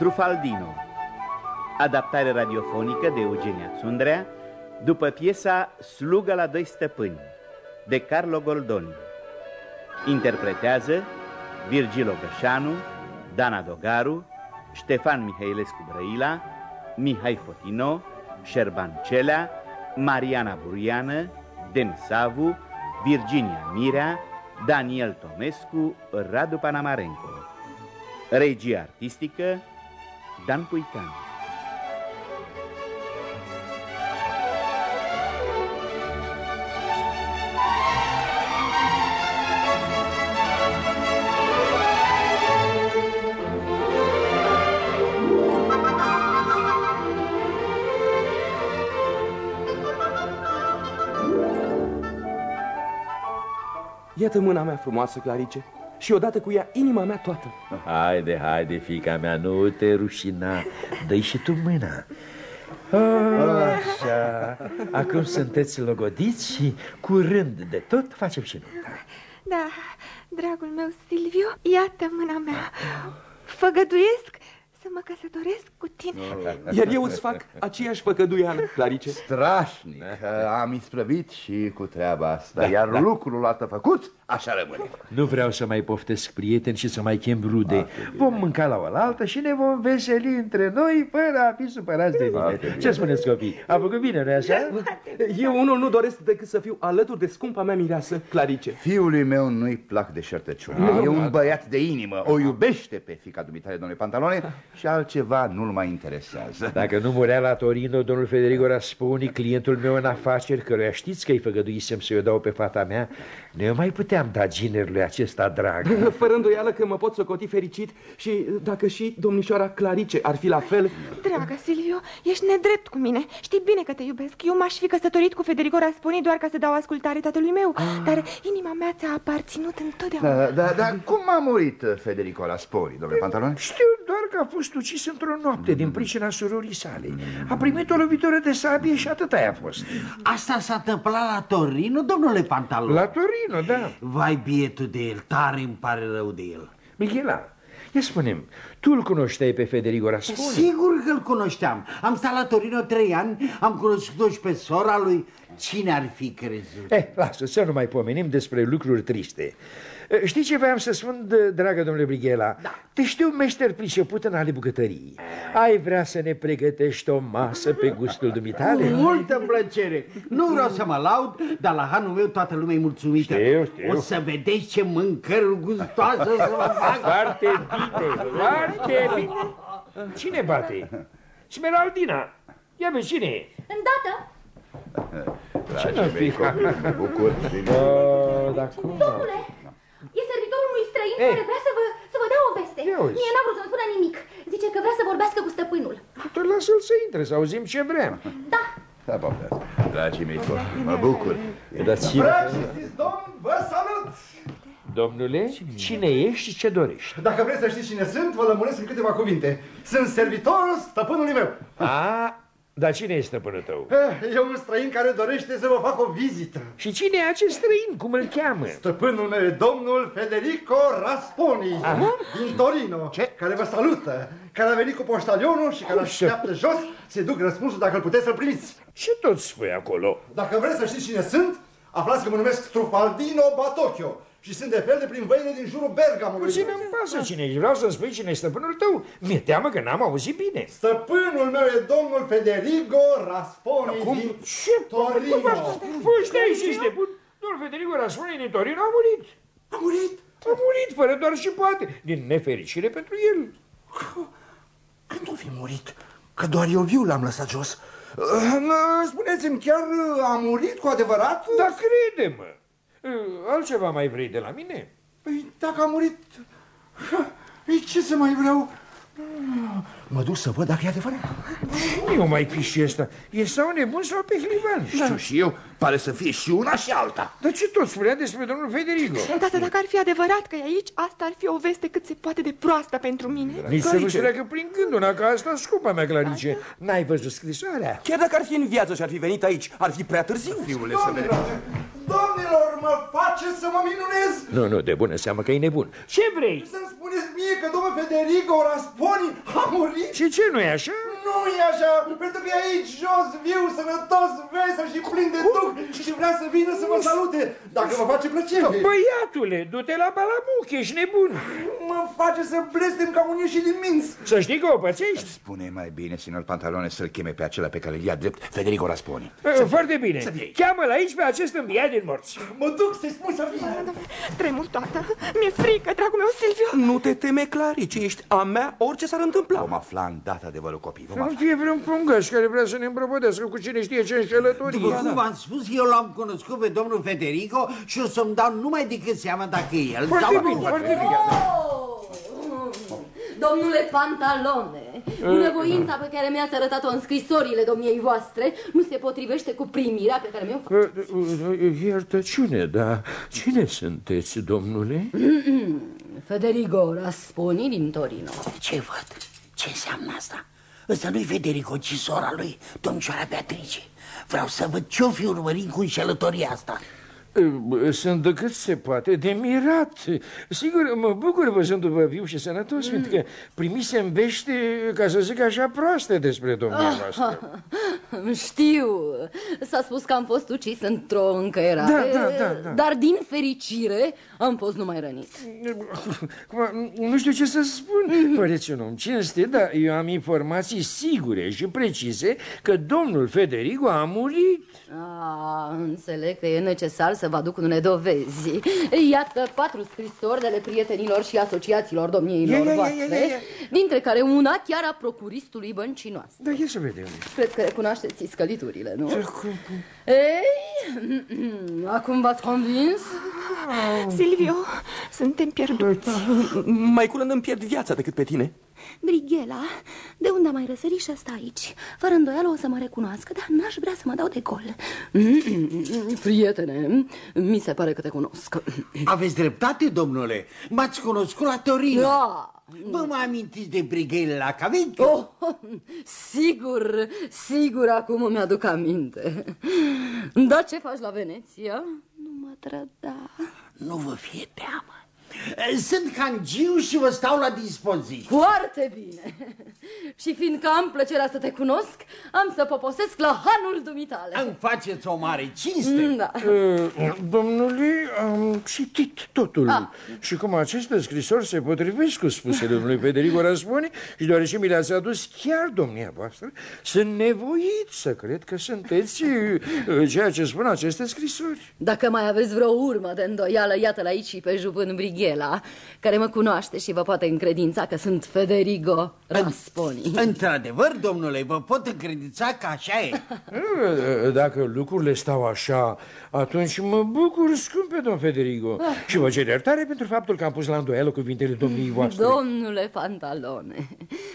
Trufaldino. Adaptare radiofonică de Eugenia Sundrea După piesa Sluga la doi stăpâni De Carlo Goldoni. Interpretează Virgil Gășanu Dana Dogaru Ștefan Mihailescu Brăila Mihai Fotino Șerban Celea Mariana Buriană Den Savu Virginia Mirea Daniel Tomescu Radu Panamarenco Regia artistică Dan Puican Iată mâna mea frumoasă, Clarice, și odată cu ea inima mea toată. Haide, haide, fica mea, nu te rușina. dă și tu mâna. Așa, acum sunteți logodiți și curând de tot facem și nunta. Da, dragul meu Silviu, iată mâna mea. Făgăduiesc să mă căsătoresc cu tine. Iar eu îți fac aceeași făcăduială, Clarice. Strașnic, am isprăvit și cu treaba asta, iar lucrul ăsta făcut, așa rămâne. Nu vreau să mai poftesc prieteni și să mai chem rude. Vom mânca la oaltă și ne vom veseli între noi fără a fi supărați de mine. Ce spuneți, copii? A făcut bine, nu așa? Eu unul nu doresc decât să fiu alături de scumpa mea mireasă, Clarice. Fiului meu nu-i plac de șertăciune. E un băiat de inimă, o iubește pe fica dumitare, domnule Pantalone, și altceva nu-l mai interesează. Dacă nu murea la Torino, domnul Federico Rasponi, clientul meu în afaceri, căruia știți că îi făgăduisem să-i dau pe fata mea, nu eu mai puteam da ginerului acesta drag. Fără îndoială că mă pot socoti fericit și dacă și domnișoara Clarice ar fi la fel... Dragă Silvio, ești nedrept cu mine. Știi bine că te iubesc. Eu m-aș fi căsătorit cu Federico Rasponi doar ca să dau ascultare tatălui meu. Ah. Dar inima mea ți-a aparținut întotdeauna. Da, da, da, cum a murit Federico Rasponi, domnule Pantalone? Știu doar că a fost ucis într-o noapte din pricina surorii sale. A primit o lovitură de sabie și atât a fost. Asta s-a întâmplat la Torino, domnule Pantalon? La Torino, da. Vai bietul de el, tare îmi pare rău de el. Michela, ia spunem, tu îl cunoșteai pe Federico Rasponi? Sigur că îl cunoșteam. Am stat la Torino trei ani, am cunoscut-o și pe sora lui. Cine ar fi crezut? Eh, lasă, să nu mai pomenim despre lucruri triste. Știi ce voiam să spun, dragă domnule Brighela? Da. Te știu meșter priceput în ale bucătării. Ai vrea să ne pregătești o masă pe gustul dumitale? Cu multă plăcere. Nu vreau să mă laud, dar la hanul meu toată lumea e mulțumită. Știu, știu. O să vedeți ce mâncăruri gustoase să vă fac. Foarte bine, foarte bine. Cine bate? Smeraldina. Ia vezi cine e? Îndată! Cine fi? Mă bucur. Oh, dar cum? Domnule, e servitorul unui străin Ei. care vrea să vă, să vă dea o veste. Ia uzi. Mie n-a vrut să-mi spună nimic. Zice că vrea să vorbească cu stăpânul. Tot lasă-l să intre, să auzim ce vrem. Da, Da, pofteați. Dragii mei, mă bucur. Dar cine? Preștiți, domn, vă salut! Domnule, cine ești și ce dorești? Dacă vreți să știți cine sunt, vă lămuresc în câteva cuvinte. Sunt servitorul stăpânului meu. A, dar cine este stăpânul tău? Eh, E un străin care dorește să vă fac o vizită. Și cine e acest străin? Cum îl cheamă? Stăpânul meu e domnul Federico Rasponi Aha. din Torino, Ce? care vă salută, care a venit cu poștalionul și care Așa. așteaptă jos să-i duc răspunsul dacă îl puteți să-l primiți. Ce tot spui acolo? Dacă vreți să știți cine sunt, aflați că mă numesc Trufaldino Batocchio și sunt de fel de prin văile din jurul Bergamului. Puțin îmi pasă cine ești. Vreau să-mi spui cine e stăpânul tău. Mi-e teamă că n-am auzit bine. Stăpânul meu e domnul Federico Rasponi din Ce? Torino. Păi stai și ești nebun. Domnul Federico Rasponi din Torino a murit. A murit? A murit fără doar și poate. Din nefericire pentru el. Când o fi murit? Că doar eu viu l-am lăsat jos. Uh, Spuneți-mi, chiar uh, a murit cu adevărat? Dar crede-mă. Altceva mai vrei de la mine? Păi dacă a murit... Ei, ce să mai vreau? Mă duc să văd dacă e adevărat. Nu mai piși ăsta. E sau nebun sau pe hlivan. Știu și eu, pare să fie și una și alta. Dar ce tot spunea despre domnul Federico? Tată, dacă ar fi adevărat că e aici, asta ar fi o veste cât se poate de proastă pentru mine. Nici să nu-și treacă prin gând una ca asta, scumpa mea, Clarice. N-ai văzut scrisoarea? Chiar dacă ar fi în viață și ar fi venit aici, ar fi prea târziu. Fiule, să vedem. Domnilor, domnilor, mă face să mă minunez! Nu, nu, de bună seamă că e nebun. Ce vrei? Să-mi spuneți mie că domnul Federico Rasponi a murit? Ce, ce nu e așa? Nu e așa, pentru că e aici jos, viu, sănătos, vesel și plin de duh și vrea să vină să mă salute, dacă vă face plăcere. Băiatule, du-te la balamuc, ești nebun. Mă face să blestem ca un ieșit din minți. Să știi că o pățești. Spune mai bine, sinor Pantalone, să-l cheme pe acela pe care îl ia drept Federico Rasponi. Uh, Foarte bine. Să fie. Cheamă-l aici pe acest înviat din morți. Mă duc să-i spun să vină. Tremur toată. Mi-e frică, dragul meu, Silviu. Nu te teme, Clarice, ești a mea orice s-ar întâmpla. Vom afla îndată adevărul copii. Vom Să nu afla. fie vreun pungaș care vrea să ne împrăpădească cu cine știe ce înșelătorie. După cum v-am spus, eu l-am cunoscut pe domnul Federico și o să-mi dau numai decât seama dacă e el. Foarte sau bine, nu. foarte bine. Domnule Pantalone, bunăvoința pe care mi-ați arătat-o în scrisorile domniei voastre nu se potrivește cu primirea pe care mi-o fac. Uh, uh, Iertăciune, dar cine sunteți, domnule? Federico Rasponi din Torino. Ce văd? Ce înseamnă asta? Ăsta nu-i Federico, ci sora lui, domnișoara Beatrice. Vreau să văd ce-o fi urmărit cu înșelătoria asta. Uh, Sunt de cât se poate de mirat. Sigur, mă bucur văzându-vă viu și sănătos, mm. pentru că primisem vește, ca să zic așa, proaste despre domnul voastră. Știu, s-a spus că am fost ucis într-o încăierare, Da, da, da, da. dar din fericire am fost numai rănit. Acum, Nu știu ce să spun. Păreți un om cinstit, dar eu am informații sigure și precise că domnul Federico a murit. Ah, înțeleg că e necesar să vă aduc unele dovezi. Iată patru scrisori de ale prietenilor și asociațiilor domniei Ia, ia, lor ia, voastre, ia, ia, ia. dintre care una chiar a procuristului băncii noastre. Da, ia să vedem. Cred că recunoașteți scăliturile, nu? Ei, acum v-ați convins? Silviu, suntem pierduți. Mai curând îmi pierd viața decât pe tine. Brighela, de unde a mai răsărit și asta aici? Fără îndoială o să mă recunoască, dar n-aș vrea să mă dau de gol. Prietene, mi se pare că te cunosc. Aveți dreptate, domnule. M-ați cunoscut la Torino. Da. Vă mă amintiți de Brighele la Cavendish? Oh, sigur, sigur, acum îmi aduc aminte. Da, ce faci la Veneția? Nu mă trăda. Nu vă fie teamă. Sunt hangiu și vă stau la dispoziție. Foarte bine. Și fiindcă am plăcerea să te cunosc, am să poposesc la hanul dumitale. Îmi faceți o mare cinste. Da. Uh, Domnule, am citit totul Ah. și cum aceste scrisori se potrivesc cu spusele domnului Federico Rasponi și deoarece mi le-ați adus chiar domnia voastră, sunt nevoit să cred că sunteți uh, ceea ce spun aceste scrisori. Dacă mai aveți vreo urmă de îndoială, iată-l aici și pe jupân Brighela, care mă cunoaște și vă poate încredința că sunt Federico Rasponi. Într-adevăr, domnule, vă pot încredința că așa e. Uh, Dacă lucrurile stau așa, atunci mă bucur, scumpe domn Federico, și vă cer iertare pentru faptul că am pus la îndoială cuvintele domniei voastre. Domnule Pantalone,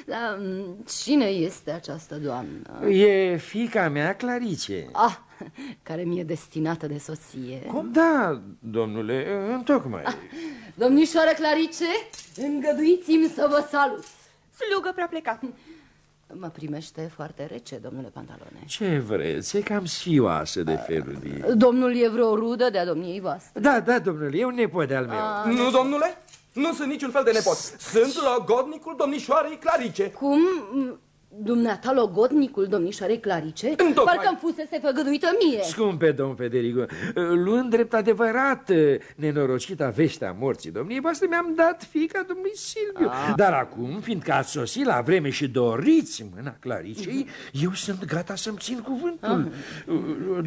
dar m, cine este această doamnă? E fica mea, Clarice. Ah, care mi-e destinată de soție. Da, domnule, întocmai. Domnișoară Clarice, îngăduiți-mi să vă salut. Slugă prea plecat. Mă primește foarte rece, domnule Pantalone. Ce vreți? E cam sfioasă de felul de... Domnul e vreo rudă de-a domniei voastre. Da, da, domnule, e un nepot de-al meu. Nu, domnule? Nu sunt niciun fel de nepot. Sunt logodnicul domnișoarei Clarice. Cum? Dumneata logodnicul domnișoarei Clarice? Întocmai. Parcă-mi fusese făgăduită mie. Scumpe domn Federico, luând drept adevărat nenorocita vestea morții domniei voastre, mi-am dat fica domnului Silviu. Dar acum, fiindcă ați sosit la vreme și doriți mâna Claricei, eu sunt gata să-mi țin cuvântul.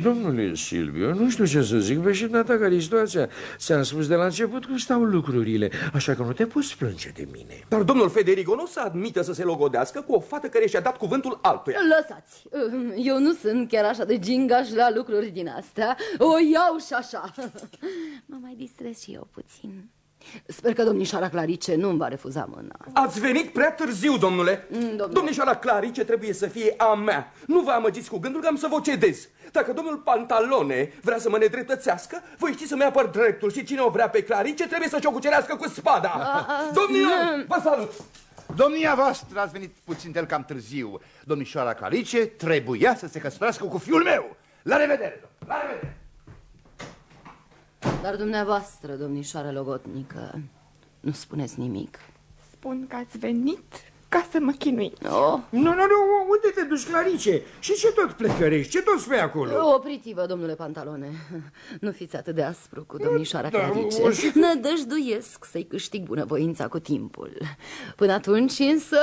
Domnule Silviu, nu știu ce să zic, vezi și data care e situația. Ți-am spus de la început cum stau lucrurile, așa că nu te poți plânge de mine. Dar domnul Federico nu se admite să se logodească cu o fată care și-a dat cuvântul altuia. Lăsați, eu nu sunt chiar așa de gingaș la lucruri din astea. O iau și așa. Mă mai distrez și eu puțin. Sper că domnișoara Clarice nu îmi va refuza mâna. Ați venit prea târziu, domnule. domnule. Domnișoara Clarice trebuie să fie a mea. Nu vă amăgiți cu gândul că am să vă cedez. Dacă domnul Pantalone vrea să mă nedreptățească, voi știți să-mi apăr dreptul și cine o vrea pe Clarice trebuie să-și o cucerească cu spada. Domnilor, vă salut! Domnia voastră ați venit puțin el cam târziu. Domnișoara Clarice trebuia să se căsătorească cu fiul meu. La revedere, domn. la revedere. Dar dumneavoastră, domnișoară logotnică, nu spuneți nimic. Spun că ați venit ca să mă chinui. Oh. Nu, nu, nu, unde te duci, Clarice? Și ce tot plecărești? Ce tot spui acolo? Opriți-vă, domnule Pantalone. Nu fiți atât de aspru cu domnișoara Da, Clarice. o și- Nădăjduiesc să-i câștig bunăvoința cu timpul. Până atunci, însă,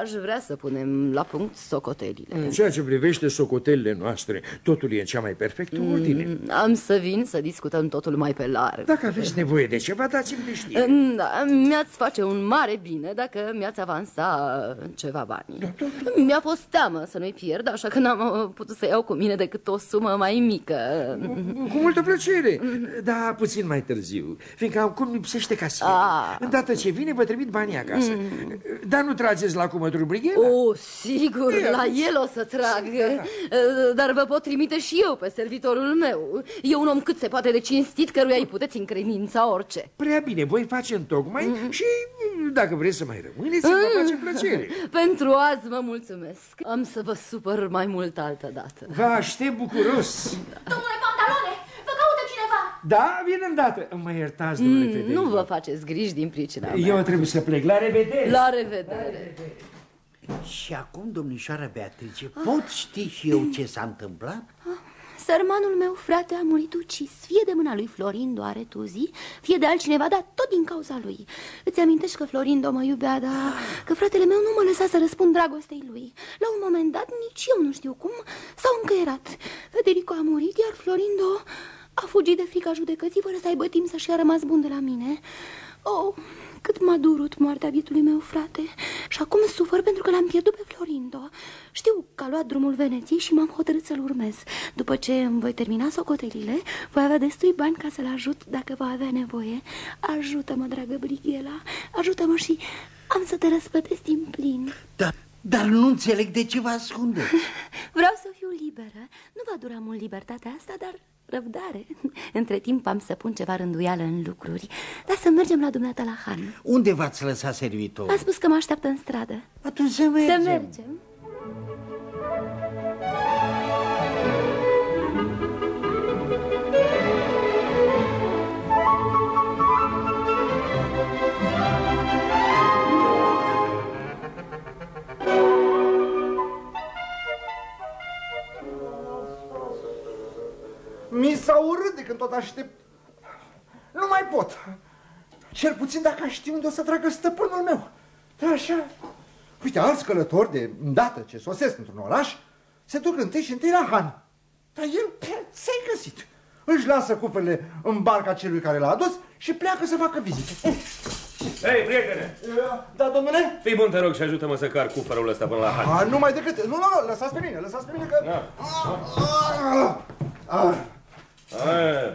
aș vrea să punem la punct socotelile. În ceea ce privește socotelile noastre, totul e în cea mai perfectă ordine. Mm, Am să vin să discutăm totul mai pe larg. Dacă aveți nevoie de ceva, dați-mi de știre. Da, mi-ați face un mare bine dacă mi-ați avansa ceva bani. Mi-a fost teamă să nu-i pierd, așa că n-am uh, putut să iau cu mine decât o sumă mai mică. Cu multă plăcere, dar puțin mai târziu, fiindcă acum lipsește casierul. Ah. Îndată ce vine, vă trimit banii acasă. Dar nu trageți la cumături brighela? O, sigur, la el o să trag Uh, Dar vă pot trimite și eu pe servitorul meu E un om cât se poate de cinstit Căruia îi puteți încredința orice Prea bine, voi face în tocmai și dacă vreți să mai rămâneți, îmi va face plăcere. Pentru azi vă mulțumesc Am să vă supăr mai mult altă dată Vă aștept bucuros. Domnule Pantalone, vă caută cineva! Da, vin îndată. Mă iertați, domnule Mm, Federico. Nu vă faceți griji din pricina mea Eu trebuie să plec. La revedere! La revedere Și acum, domnișoara Beatrice, pot ști și eu ce s-a întâmplat? Sărmanul meu frate a murit ucis, fie de mâna lui Florindo Aretuzi, fie de altcineva, dar tot din cauza lui. Îți amintești că Florindo mă iubea, dar că fratele meu nu mă lăsa să răspund dragostei lui. La un moment dat, nici eu nu știu cum, s-au încăierat. Federico a murit, iar Florindo a fugit de frica judecății fără să aibă timp să-și a rămas bun de la mine. Oh, cât m-a durut moartea bietului meu frate. Și acum sufăr pentru că l-am pierdut pe Florindo. Știu că a luat drumul Veneției și m-am hotărât să-l urmez. După ce îmi voi termina socotelile Voi avea destui bani ca să-l ajut dacă va avea nevoie. Ajută-mă, dragă Brighela Ajută-mă și am să te răspătesc din plin. Da, dar nu înțeleg de ce vă ascunde. Vreau să fiu liberă. Nu va dura mult libertatea asta, dar răbdare. Între timp am să pun ceva rânduială în lucruri. Dar să mergem la dumneata la Han. Unde v-ați lăsat A servitorul? spus că mă așteaptă în stradă. Atunci să mergem. Să mergem Mi s-a urât de când tot aștept. Nu mai pot. Cel puțin dacă aș ști unde o să tragă stăpânul meu. Da, așa. Uite, alți călători de îndată ce sosesc într-un oraș se duc întâi și întâi la Han. Dar el ți-ai găsit. Își lasă cufrele în barca celui care l-a adus și pleacă să facă vizite. Hei, prietene! Da, domnule? Fii bun, te rog, și ajută-mă să car cufărul ăsta până la Han. A, numai decât... Nu, nu, nu, lăsați pe mine, lăsați pe mine că... Da. Ah, ah, A,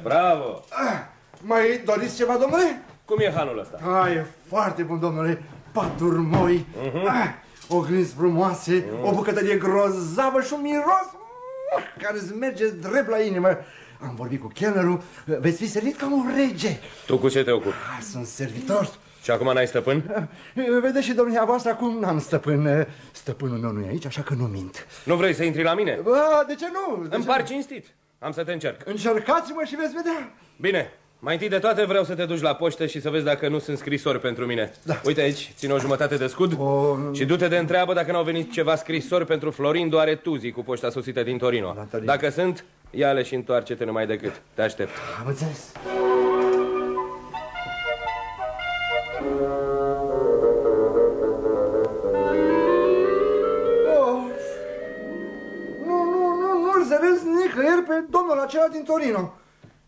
bravo! ah. Mai doriți ceva, domnule? Cum e Hanul ăsta? Ah, e foarte bun, domnule. Paturi moi, ah, oglinzi frumoase, o bucătărie grozavă și un miros mm, care îți merge drept la inimă. Am vorbit cu chelnerul, veți fi servit ca un rege. Tu cu ce te ocupi? Ah, sunt servitor. Și acum n-ai stăpân? Vedeți și domnia voastră, acum n-am stăpân. Stăpânul meu nu e aici, așa că nu mint. Nu vrei să intri la mine? Ba, de ce nu? De Îmi ce par nu? cinstit. Am să te încerc. Încercați-mă și veți vedea. Bine, mai întâi de toate vreau să te duci la poștă și să vezi dacă nu sunt scrisori pentru mine. Da. Uite aici, ține o jumătate de scud o... și du-te de întreabă dacă n-au venit ceva scrisori pentru Florindo Aretuzi cu poșta sosită din Torino. Torino. Dacă sunt, ia-le și întoarce-te numai decât. Te aștept. Am înțeles. Nicăieri pe domnul acela din Torino.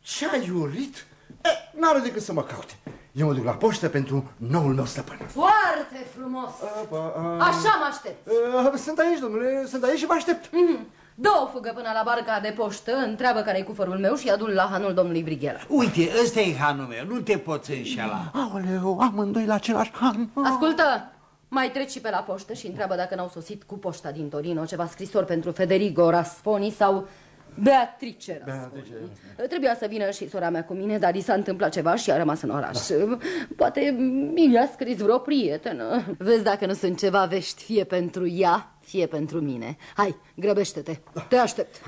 Ce-a iurit? E, n-are decât să mă caute. Eu mă duc la poștă pentru noul meu stăpân. Foarte frumos Așa mă aștept Uh, Sunt aici, domnule, sunt aici și vă aștept. Dă o fugă până la barca de poștă Întreabă care-i cufărul meu și adu-l la hanul domnului Brighela Uite, ăsta e hanul meu, nu te poți înșela. Aoleu, amândoi la același han. Ascultă, mai treci și pe la poștă și întreabă dacă n-au sosit cu poșta din Torino ceva scrisori pentru Federico Rasponi sau Beatrice Rasponi. Trebuia să vină și sora mea cu mine, dar i s-a întâmplat ceva și a rămas în oraș. Poate mi a scris vreo prietenă. Vezi dacă nu sunt ceva vești fie pentru ea, fie pentru mine. Hai, grăbește-te, te aștept.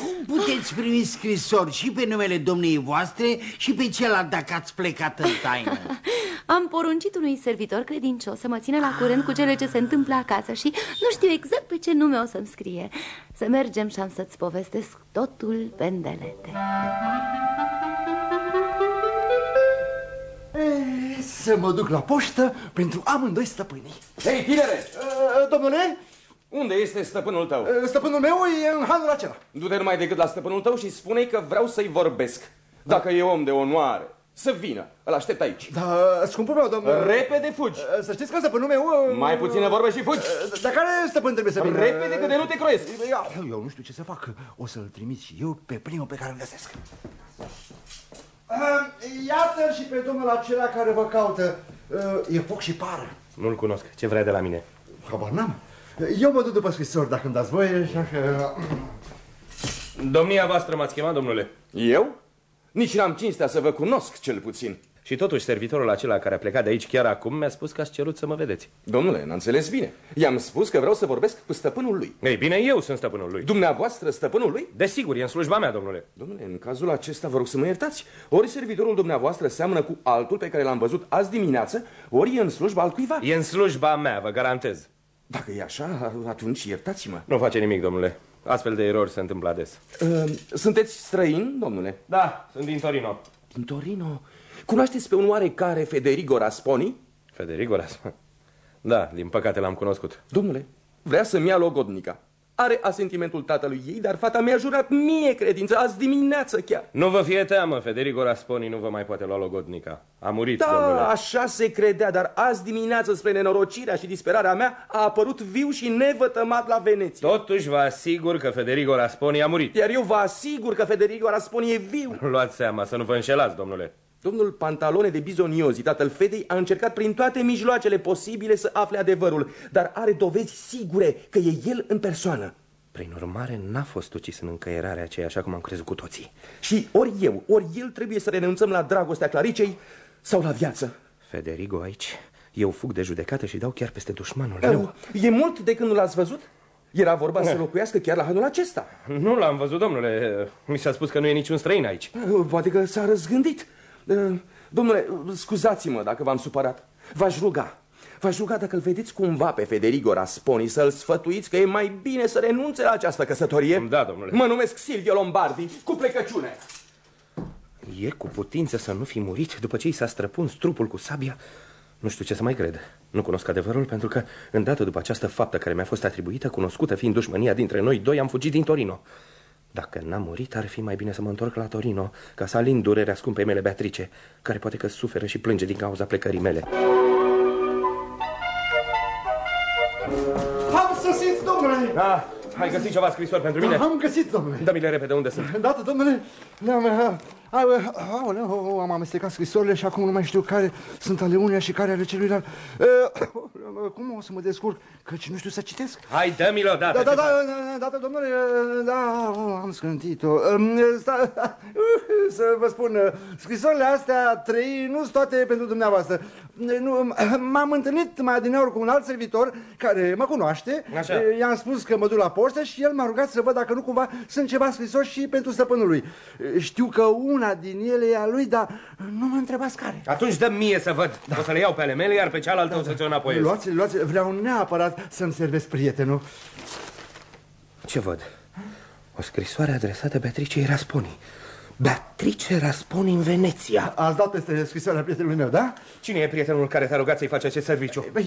Cum puteți primi scrisori și pe numele domniei voastre și pe celălalt dacă ați plecat în taină. Am poruncit unui servitor credincios să mă țină la curent cu cele ce se întâmplă acasă și nu știu exact pe ce nume o să-mi scrie. Să mergem și am să-ți povestesc totul pendelete. E, să mă duc la poștă pentru amândoi stăpânii. Hei, tinere! Uh, domnule, Unde este stăpânul tău? uh, stăpânul meu e în hanul acela. Du-te numai decât la stăpânul tău și spune că vreau să-i vorbesc. Dacă e om de onoare, să vină. Îl aștept aici. Da, scumpul meu, domnule. Repede fugi. Uh, Să știți că stăpânul meu... uh, Mai puțină vorbe și fugi. uh, Dar care stăpân trebuie să vină? Repede că de nu te croiesc. Ia, Eu nu știu ce să fac. O să-l trimit și eu pe primul pe care îl găsesc. Uh, Iată și pe domnul acela care vă caută. Uh, E foc și pară. Nu-l cunosc. Ce vrea de la mine? Habar n-am. Eu mă duc după scrisori dacă îmi dați voie, așa că... Domnia voastră m-ați chemat, domnule? Eu? Nici n-am cinstea să vă cunosc, cel puțin. Și totuși, servitorul acela care a plecat de aici chiar acum mi-a spus că ați cerut să mă vedeți. Domnule, n-a înțeles bine. I-am spus că vreau să vorbesc cu stăpânul lui. Ei bine, eu sunt stăpânul lui. Dumneavoastră, stăpânul lui? Desigur, e în slujba mea, domnule. Domnule, în cazul acesta vă rog să mă iertați. Ori servitorul dumneavoastră seamănă cu altul pe care l-am văzut azi dimineață, ori e în slujba altcuiva. E în slujba mea, vă garantez. Dacă e așa, atunci iertați-mă. Nu face nimic, domnule. Astfel de erori se întâmplă ades. Uh, sunteți străin, domnule? Da, sunt din Torino. Din Torino. Cunoașteți pe un oarecare Federico Rasponi? Federico Rasmus. Da, din păcate l-am cunoscut. Domnule, vrea să-mi ia logodnica. Are asentimentul tatălui ei, dar fata mi-a jurat mie credință, azi dimineață chiar. Nu vă fie teamă, Federico Rasponi nu vă mai poate lua logodnica. A murit, domnule. Da, așa se credea, dar azi dimineață, spre nenorocirea și disperarea mea, a apărut viu și nevătămat la Veneția. Totuși vă asigur că Federico Rasponi a murit. Iar eu vă asigur că Federico Rasponi e viu. Luați seama să nu vă înșelați, domnule. Domnul Pantalone de Bizoniozi, tatăl Fedei, a încercat prin toate mijloacele posibile să afle adevărul, dar are dovezi sigure că e el în persoană. Prin urmare, n-a fost ucis în încăierarea aceea, așa cum am crezut cu toții. Și ori eu, ori el trebuie să renunțăm la dragostea Claricei sau la viață. Federico aici, eu fug de judecată și dau chiar peste dușmanul meu. E mult de când nu l-ați văzut? Era vorba să locuiască chiar la hanul acesta. Nu l-am văzut, domnule. Mi s-a spus că nu e niciun străin aici. Poate că s-a răzgândit. Domnule, scuzați-mă dacă v-am supărat. V-aș ruga, v-aș ruga dacă îl vedeți cumva pe Federico Rasponi să-l sfătuiți că e mai bine să renunțe la această căsătorie. Da, domnule. Mă numesc Silvio Lombardi, cu plecăciune. E cu putință să nu fi murit după ce i s-a străpuns trupul cu sabia? Nu știu ce să mai cred. Nu cunosc adevărul pentru că, îndată după această faptă care mi-a fost atribuită, cunoscută fiind dușmânia dintre noi doi, am fugit din Torino. Dacă n-am murit, ar fi mai bine să mă întorc la Torino, ca să alin durerea scumpei mele Beatrice, care poate că suferă și plânge din cauza plecării mele. Am sosit, domnule! Ah, ai găsit ceva scrisori pentru mine? Am găsit, domnule. Dă-mi-le repede, unde sunt? Dată, domnule, le-am... Aoleu, aoleu, am amestecat scrisorile și acum nu mai știu care sunt ale uneia și care ale celuilalt. Uh, cum o să mă descurc? Căci nu știu să citesc. Hai, dă-mi-l odată. Da, da, da, da, da, domnule, da, am scântit-o. Um, sta- Să vă spun, scrisorile astea trei nu sunt toate pentru dumneavoastră. Nu, M-am întâlnit mai adineori cu un alt servitor care mă cunoaște. Așa. I-am spus că mă duc la poștă și el m-a rugat să văd dacă nu cumva sunt ceva scrisori și pentru stăpânul lui. Știu că una din ele e a lui, dar nu mă întrebați care. Atunci dă mie să văd. Da. O să le iau pe ale mele, iar pe cealaltă o să ți-o înapoiez. Luați, luați, vreau neapărat să-mi servesc prietenul. Ce văd? O scrisoare adresată Beatricei Rasponi. Beatrice Rasponi în Veneția. Ați dat peste scrisoarea prietenului meu, da? Cine e prietenul care te-a rugat să-i faci acest serviciu? E,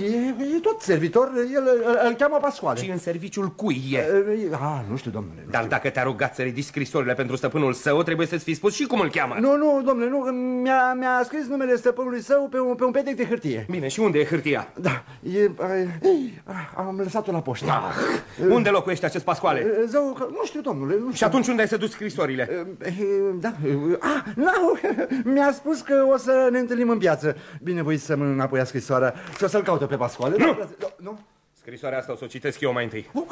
e tot servitor, el îl, îl cheamă Pascoale. Și în serviciul cui e? E, A, nu știu, domnule. Nu Dar știu. dacă te-a rugat să ridici scrisorile pentru stăpânul său, trebuie să-ți fi spus și cum îl cheamă. Nu, nu, domnule, nu, mi-a, mi-a scris numele stăpânului său pe un, pe un petec de hârtie. Bine, și unde e hârtia? Da, e, e, am lăsat-o la poștă. Ah, unde locuiește acest Pascoale? E, Zău, că, nu știu, domnule, nu știu. Și atunci unde ai să duci scrisorile? E, e, Da, e, a, nu, mi-a spus că o să ne întâlnim în piață. Binevoit să-mi înapoia scrisoarea și o să-l caute pe Pascoale. Nu! Da, Nu? Scrisoarea asta o să o citesc eu mai întâi. Oh,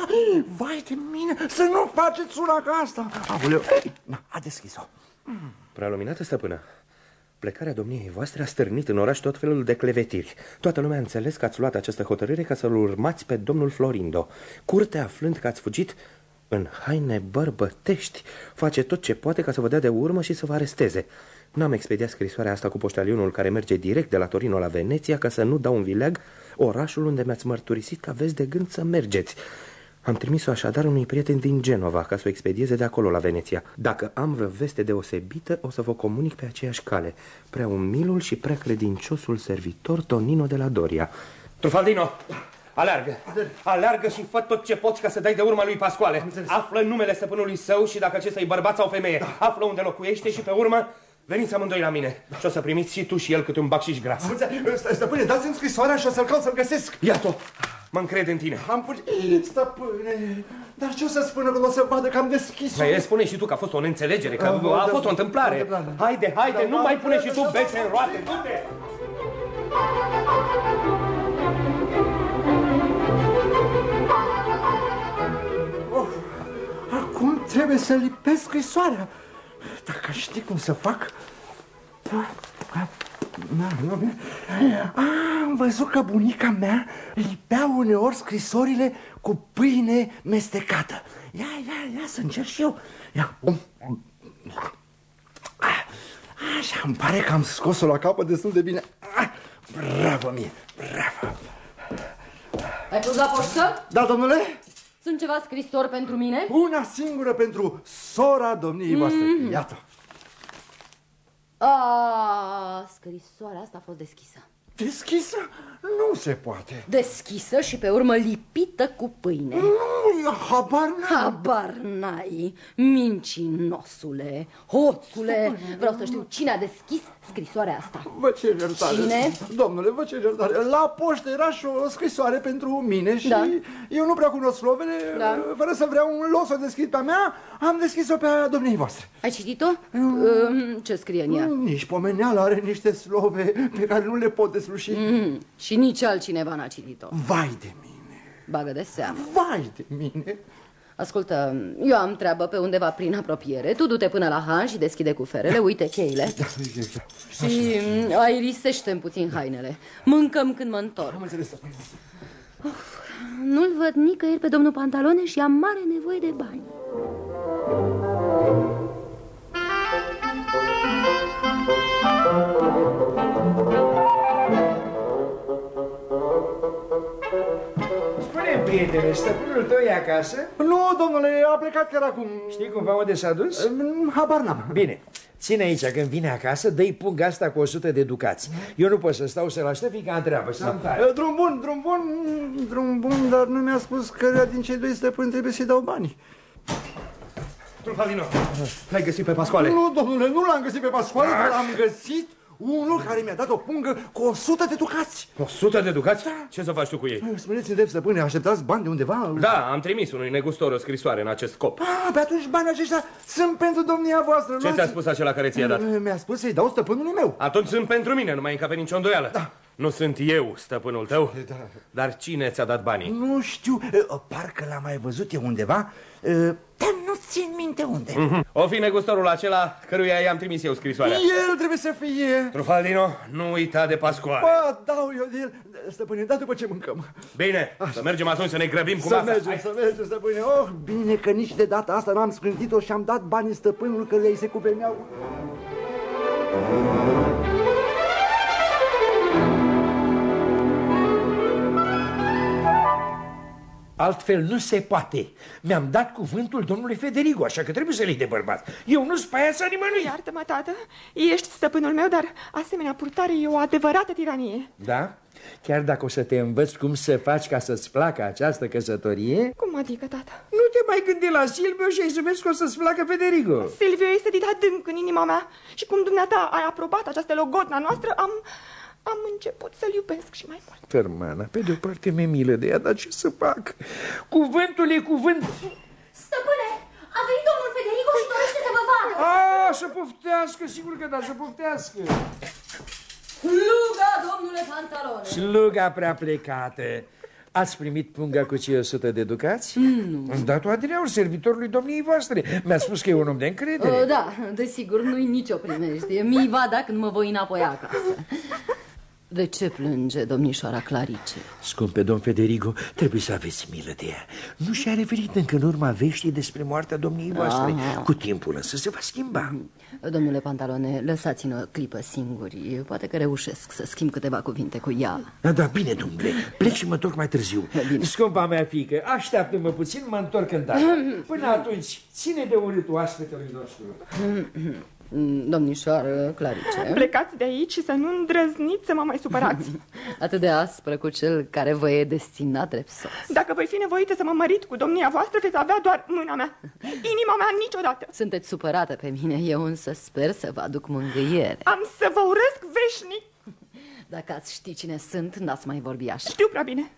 Vai de mine, să nu faceți una ca asta. Aoleu, na, a deschis-o. Prealuminată stăpână, plecarea domniei voastre a stârnit în oraș tot felul de clevetiri. Toată lumea a înțeles că ați luat această hotărâre ca să-l urmați pe domnul Florindo. Curtea, aflând că ați fugit, În haine bărbătești face tot ce poate ca să vă dea de urmă și să vă aresteze. N-am expediat scrisoarea asta cu poștalionul care merge direct de la Torino la Veneția ca să nu dau un vileag orașul unde mi-ați mărturisit că aveți de gând să mergeți. Am trimis-o așadar unui prieten din Genova ca să o expedieze de acolo la Veneția. Dacă am vreo veste deosebită, o să vă comunic pe aceeași cale. Prea umilul și prea credinciosul servitor Tonino de la Doria. Trufaldino, aleargă! Aleargă și fă tot ce poți ca să dai de urma lui Pascoale. Află numele stăpânului său și dacă acesta e bărbat sau femeie. Află unde locuiește și pe urmă Veniți amândoi la mine și o să primiți și tu și el câte un bacșiș gras. Stăpâne, dați-mi scrisoarea și o să-l caut să-l găsesc. Iată, mă încred în tine. Am pur... Stăpâne, dar ce o să spună când o să vadă că am deschis-o? Păi, spune și tu că a fost o neînțelegere, că a fost o întâmplare. Haide, haide, nu mai pune și tu bețe în roate, du-te! Trebuie să lipesc scrisoarea. Dacă știi cum să fac... Am văzut că bunica mea lipea uneori scrisorile cu pâine mestecată. Ia, ia, ia, să încerc și eu. Ia. Așa, îmi pare că am scos-o la capăt destul de bine. Bravo mie, bravo. Ai pus la poștă? Da, domnule? Sunt ceva scrisori pentru mine? Una singură pentru sora domniei voastre. Mm -hmm. Iată. A, scrisoarea asta a fost deschisă. Deschisă? Nu se poate. Deschisă și pe urmă lipită cu pâine. Nu, habar n-ai. Habar n-ai, mincinosule, hoțule. Vreau să știu cine a deschis scrisoarea asta. Vă cer iertare. Cine? Domnule, vă cer iertare. La poștă era și o scrisoare pentru mine și da. eu nu prea cunosc slovele. Da. Fără să vreau un los să deschid pe a mea, am deschis-o pe a domniei voastre. Ai citit-o? Ce scrie în ea? Nici pomeneală are niște slove pe care nu le pot desluși. Mm, și nici altcineva n-a citit-o. Vai de mine! Bagă de seamă. Vai de mine! Ascultă, eu am treabă pe undeva prin apropiere. Tu du-te până la Han și deschide cuferele, uite cheile. Da, și aerisește-mi puțin hainele. Mâncăm când mă întorc. Am înțeles. Nu-l văd nicăieri pe domnul Pantalone și am mare nevoie de bani. Spune, prietene, stăpânul tău e acasă? Nu, domnule, a plecat chiar acum. Știi cumva unde s-a dus? Habar n-am. Bine, ține aici, când vine acasă, dă-i punga asta cu 100 de ducați. Eu nu pot să stau să-l aștept, fiindcă am treabă, să am tare. Drum bun, drum bun, drum bun, dar nu mi-a spus că din cei doi stăpâni trebuie să-i dau bani. Trufaldino, l-ai găsit pe Pascoale? Nu, domnule, nu l-am găsit pe Pascoale, dar l-am găsit unul care mi-a dat o pungă cu 100 de ducați. 100 de ducați? Da. Ce să faci tu cu ei? Spuneți-mi, drept stăpâne, așteptați bani de undeva? Da, am trimis unui negustor o scrisoare în acest scop. Ah, pe atunci banii aceștia sunt pentru domnia voastră. Ce ți-a spus acela care ți-a dat? Mi-a spus să-i dau stăpânului meu. Atunci sunt pentru mine, nu mai încape nicio îndoială. Da. Nu sunt eu stăpânul tău, da. dar cine ți-a dat banii? Nu știu, parcă l-am mai văzut eu undeva, dar nu țin minte unde. Mm -hmm. O fi negustorul acela căruia i-am trimis eu scrisoarea. El trebuie să fie. Trufaldino, nu uita de Pascoale. Bă, dau eu de el. Stăpâne, da după ce mâncăm. Bine, Așa. să mergem atunci să ne grăbim cu Să masa. mergem, Hai. să mergem, stăpâne. Oh, bine că nici de data asta n-am scrântit-o și am dat banii stăpânului că le-i se cuveneau. Altfel nu se poate. Mi-am dat cuvântul domnului Federico, așa că trebuie să le de bărbat. Eu nu-s paiața nimănui. Iartă-mă, tată, ești stăpânul meu, dar asemenea purtare e o adevărată tiranie. Da? Chiar dacă o să te învăț cum să faci ca să-ți placă această căsătorie... Cum adică, tata? Nu te mai gândi la Silvio și ai să vezi că o să-ți placă Federico. Silvio este dit adânc în inima mea și cum dumneata ai aprobat această logodna noastră, am... Am început să-l iubesc și mai mult. Fermana, pe de-o parte mi-e milă de ea, dar ce să fac? Cuvântul e cuvânt. Stăpâne, a venit domnul Federico și dorește să vă vadă. A, să poftească, sigur că da, să poftească. Sluga, domnule Pantalone. Sluga prea plecată. Ați primit punga cu cei 100 de ducați? Nu. Am dat-o adineaur servitorului domniei voastre. Mi-a spus că e un om de încredere. Uh, da, desigur, nu-i nicio primejdie. Mi-i va da când mă voi înapoi acasă. De ce plânge domnișoara Clarice? Scumpe domn Federico, trebuie să aveți milă de ea. Nu și-a referit încă în urma veștii despre moartea domniei voastre. Aha. Cu timpul însă se va schimba. Domnule Pantalone, lăsați-ne o clipă singuri. Poate că reușesc să schimb câteva cuvinte cu ea. Da, da, bine, domnule, plec și mă întorc mai târziu. Bine. Scumpa mea fică, așteaptă-mă puțin, mă întorc în dată. Până atunci, ține de urâtul oaspetelui nostru. Domnișoară Clarice. Plecați de aici și să nu îndrăzniți să mă mai supărați. Atât de aspră cu cel care vă e destinat drept soț. Dacă voi fi nevoită să mă mărit cu domnia voastră, veți avea doar mâna mea. Inima mea niciodată. Sunteți supărată pe mine, eu însă sper să vă aduc mângâiere. Am să vă urăsc veșnic. Dacă ați ști cine sunt, n-ați mai vorbi așa. Știu prea bine.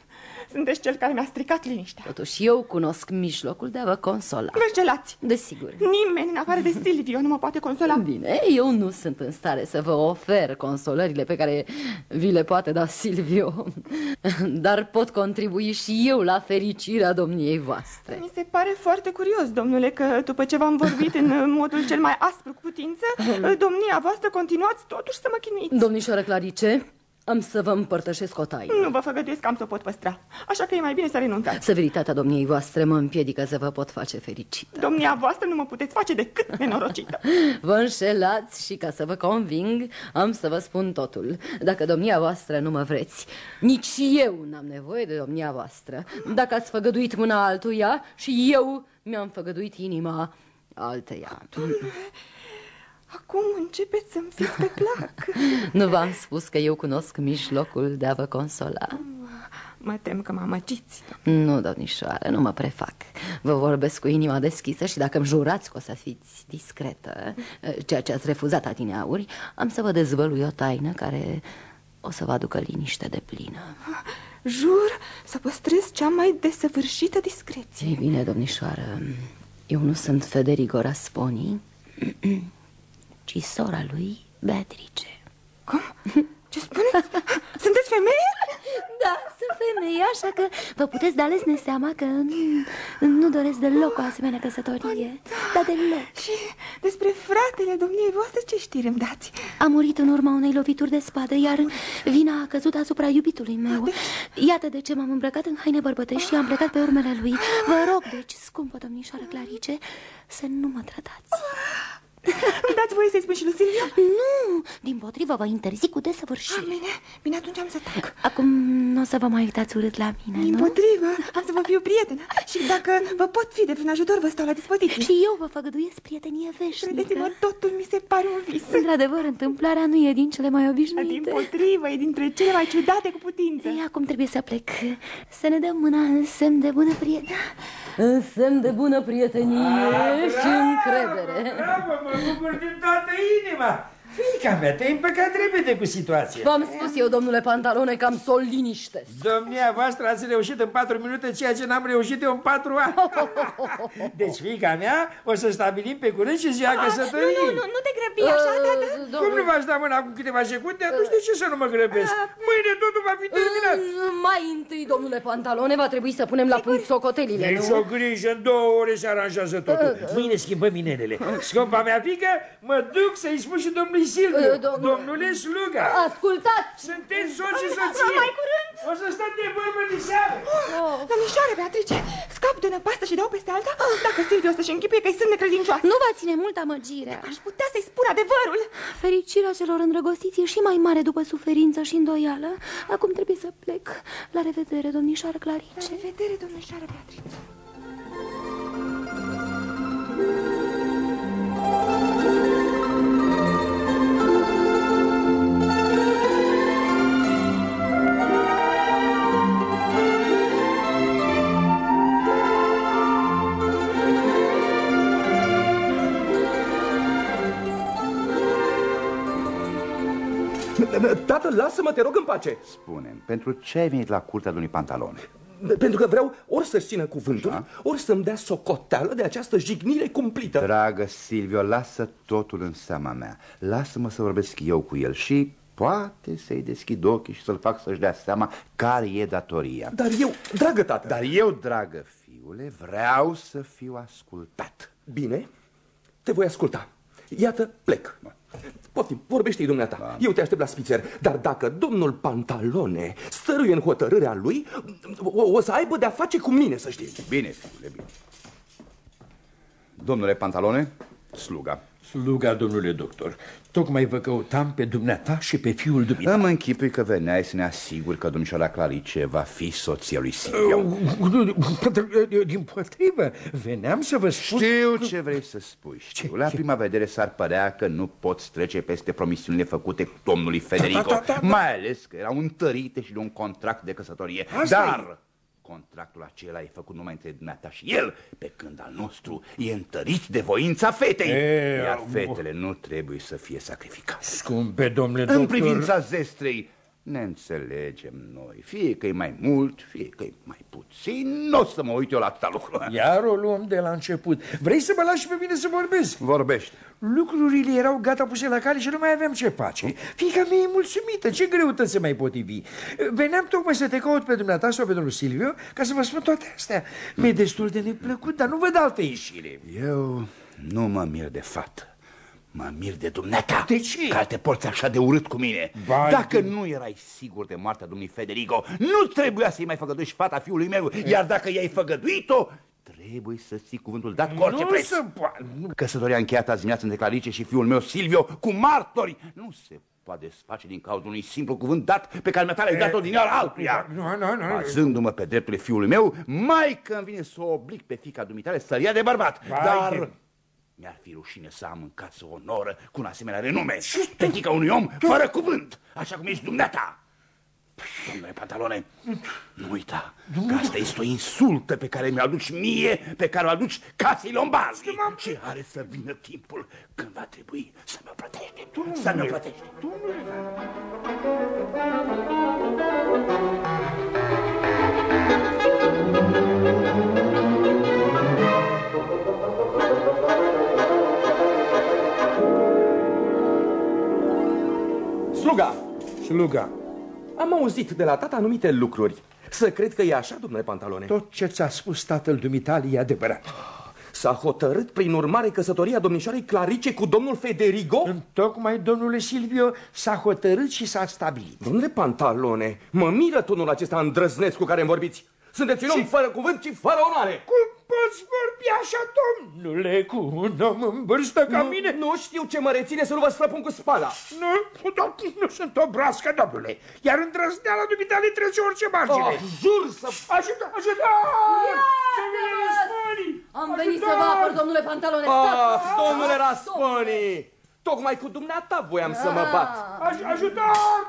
Sunteți cel care mi-a stricat liniștea. Totuși eu cunosc mijlocul de a vă consola. Vă gelați. Desigur. Nimeni în afară de Silvio nu mă poate consola. Bine, eu nu sunt în stare să vă ofer consolările pe care vi le poate da Silvio. Dar pot contribui și eu la fericirea domniei voastre. Mi se pare foarte curios, domnule, că după ce v-am vorbit în modul cel mai aspru cu putință, domnia voastră continuați totuși să mă chinuiți. Domnișoară Clarice, am să vă împărtășesc o taină. Nu vă făgăduiesc că am să o pot păstra. Așa că e mai bine să renunțați. Severitatea domniei voastre mă împiedică să vă pot face fericită. Domnia voastră nu mă puteți face decât nenorocită. Vă înșelați și ca să vă conving, am să vă spun totul. Dacă domnia voastră nu mă vreți, nici eu n-am nevoie de domnia voastră. Dacă ați făgăduit mâna altuia și eu mi-am făgăduit inima alteia. Acum începeți să-mi fiți pe plac. Nu v-am spus că eu cunosc mijlocul de a vă consola? Mă tem că mă amăgiți. Nu, domnișoară, nu mă prefac. Vă vorbesc cu inima deschisă și dacă îmi jurați că o să fiți discretă, ceea ce ați refuzat adineauri, am să vă dezvălui o taină care o să vă aducă liniște de plină. Jur să păstrez cea mai desăvârșită discreție. Ei bine, domnișoară, eu nu sunt Federico Rasponi, ci sora lui Beatrice. Cum? Ce spuneți? Sunteți femeie? Da, sunt femeie, așa că vă puteți da lesne seama că nu, nu doresc deloc o asemenea căsătorie. Da, deloc. Și despre fratele domniei voastre ce știri îmi dați? A murit în urma unei lovituri de spadă, iar vina a căzut asupra iubitului meu. Iată de ce m-am îmbrăcat în haine bărbătești și am plecat pe urmele lui. Vă rog, deci, scumpă domnișoară Clarice, să nu mă tratați. Îmi dați voie să-i spun și lui Silvio? Nu, din potrivă vă interzic cu desăvârșire. Bine, bine, atunci am să tac. Acum nu o să vă mai uitați urât la mine, Din nu? potrivă, am să vă fiu prietenă Și dacă vă pot fi de prin ajutor, vă stau la dispoziție Și eu vă făgăduiesc prietenie veșnică. Credeți-mă, totul mi se pare un vis Într-adevăr, întâmplarea nu e din cele mai Din obișnuite. potrivă, e dintre cele mai ciudate cu putință Ei, acum trebuie să plec. Să ne dăm mâna în semn de bună prietenă. În semn de bună prietenie și încredere. Bravo, mă bucur din toată inima. Fica mea, te-ai împăcat repede cu situația. V-am spus eu, domnule Pantalone, că am să o liniștesc. Domnia voastră ați reușit în patru minute ceea ce n-am reușit eu în patru ani. Deci, fica mea, o să stabilim pe curând și ziua căsătoriei. Nu, nu, nu te grăbi așa, da, da Cum nu v-aș da mâna cu câteva secunde? Atunci de ce să nu mă grăbesc? Mâine totul va fi terminat. Mai întâi, domnule Pantalone, va trebui să punem la punct socotelile, Nici nu? o grijă, în două ore se aranjează totul. Mâine schimbăm inelele. Scumpa mea fică, mă duc să-i spun și domnului Silviu. Uh, domnule- Domnule Sluga. Ascultați! Sunteți soț și soție. Mai curând. O să stăm de vorbă de seară. Domnișoare Beatrice, scap de năpastă și dau peste alta Dacă Silvio o să-și închipuie că-i sunt necredincioasă Nu va ține mult amăgirea. Aș putea să-i spun adevărul Fericirea celor îndrăgostiți e și mai mare după suferință și îndoială. Acum trebuie să plec. La revedere, domnișoară La Clarice. revedere, domnișoare Beatrice Tată, lasă-mă, te rog în pace. Spune pentru ce ai venit la curtea domnului Pantalone? Pentru că vreau ori să-și țină cuvântul Ori să-mi dea socoteală de această jignire cumplită. Dragă Silvio, lasă totul în seama mea. Lasă-mă să vorbesc eu cu el și poate să-i deschid ochii și să-l fac să-și dea seama care e datoria. Dar eu, dragă tată. Dar eu, dragă fiule, vreau să fiu ascultat. Bine, te voi asculta Iată, plec Poftim, vorbește-i dumneata. Da. Eu te aștept la spițer. Dar dacă domnul Pantalone stăruie în hotărârea lui, o, o să aibă de-a face cu mine, să știi. Bine, fiule, bine. Domnule Pantalone, sluga. Sluga, domnule doctor, tocmai vă căutam pe dumneata și pe fiul dumneata. Îmi închipui că veneai să ne asiguri că domnișoara Clarice va fi soția lui Silvio. Din potrivă, veneam să vă spun... Știu ce vrei să spui, știu. Ce, La ce? prima vedere s-ar părea că nu poți trece peste promisiunile făcute cu domnului Federico, da, da, da, da. mai ales că erau întărite și de un contract de căsătorie. Asta Dar... E Contractul acela e făcut numai între dumneata și el, pe când al nostru e întărit de voința fetei. E, Iar fetele nu trebuie să fie sacrificate. Scumpe, domnule doctor... În privința zestrei, ne înțelegem noi. Fie că e mai mult, fie că e mai puțin, nu o să mă uit eu la atâta lucru. Iar o luăm de la început. Vrei să mă lași pe mine să vorbesc? Vorbește. Lucrurile erau gata puse la cale și nu mai aveam ce face. Fica mea e mulțumită, ce greutăți se mai potivi. Veneam tocmai să te caut pe dumneata sau pe domnul Silviu ca să vă spun toate astea. Mi-e destul de neplăcut, dar nu văd altă ieșire. Eu nu mă mir de fată. Mă mir de dumneata De ce? Care te porți așa de urât cu mine. Vai Dacă de... nu erai sigur de moartea domnului Federico Nu trebuia să-i mai făgăduiești fata fiului meu. Iar dacă i-ai făgăduit-o Trebuie să ții cuvântul dat cu orice nu preț. se Căsătoria încheiată azi dimineață între Clarice și fiul meu Silvio Cu martori. Nu se poate desface din cauza unui simplu cuvânt dat Pe care mi-a dat-o din iar altuia. Nu, nu, nu Bazându-mă pe drepturile fiului meu Mai că îmi vine să o oblig pe fica dumitare să ia de bărbat. Vai Dar... De... Mi-ar fi rușine să am în casă o noră cu un asemenea renume. Tătică unui om fără cuvânt, așa cum ești dumneata. Domnule Pantalone, nu uita că asta este o insultă pe care mi-o mie, pe care o aduci casei Lombardi. Și are să vină timpul când va trebui să mă plătești. Să mă plătești. Sluga! Sluga. Am auzit de la tata anumite lucruri. Să cred că e așa, domnule Pantalone? Tot ce ți-a spus tatăl dumitale e adevărat. S-a hotărât prin urmare căsătoria domnișoarei Clarice cu domnul Federigo? Tocmai domnule Silvio s-a hotărât și s-a stabilit. Domnule Pantalone, mă miră tonul acesta îndrăzneț cu care îmi vorbiți. Sunteți un om fără cuvânt și fără onoare. Cum poți vorbi așa, domnule, cu un om în vârstă ca nu, mine? Nu știu ce mă reține să nu vă străpun cu spada. Nu, nu, nu sunt o brască, domnule. Iar îndrăzneala dumitale trece orice margine. Oh, jur să... Ajută, ajută! Am venit să vă apăr, domnule Pantalone. Ah, domnule Rasponi! Tocmai cu dumneata voiam să mă bat. Aj ajutor!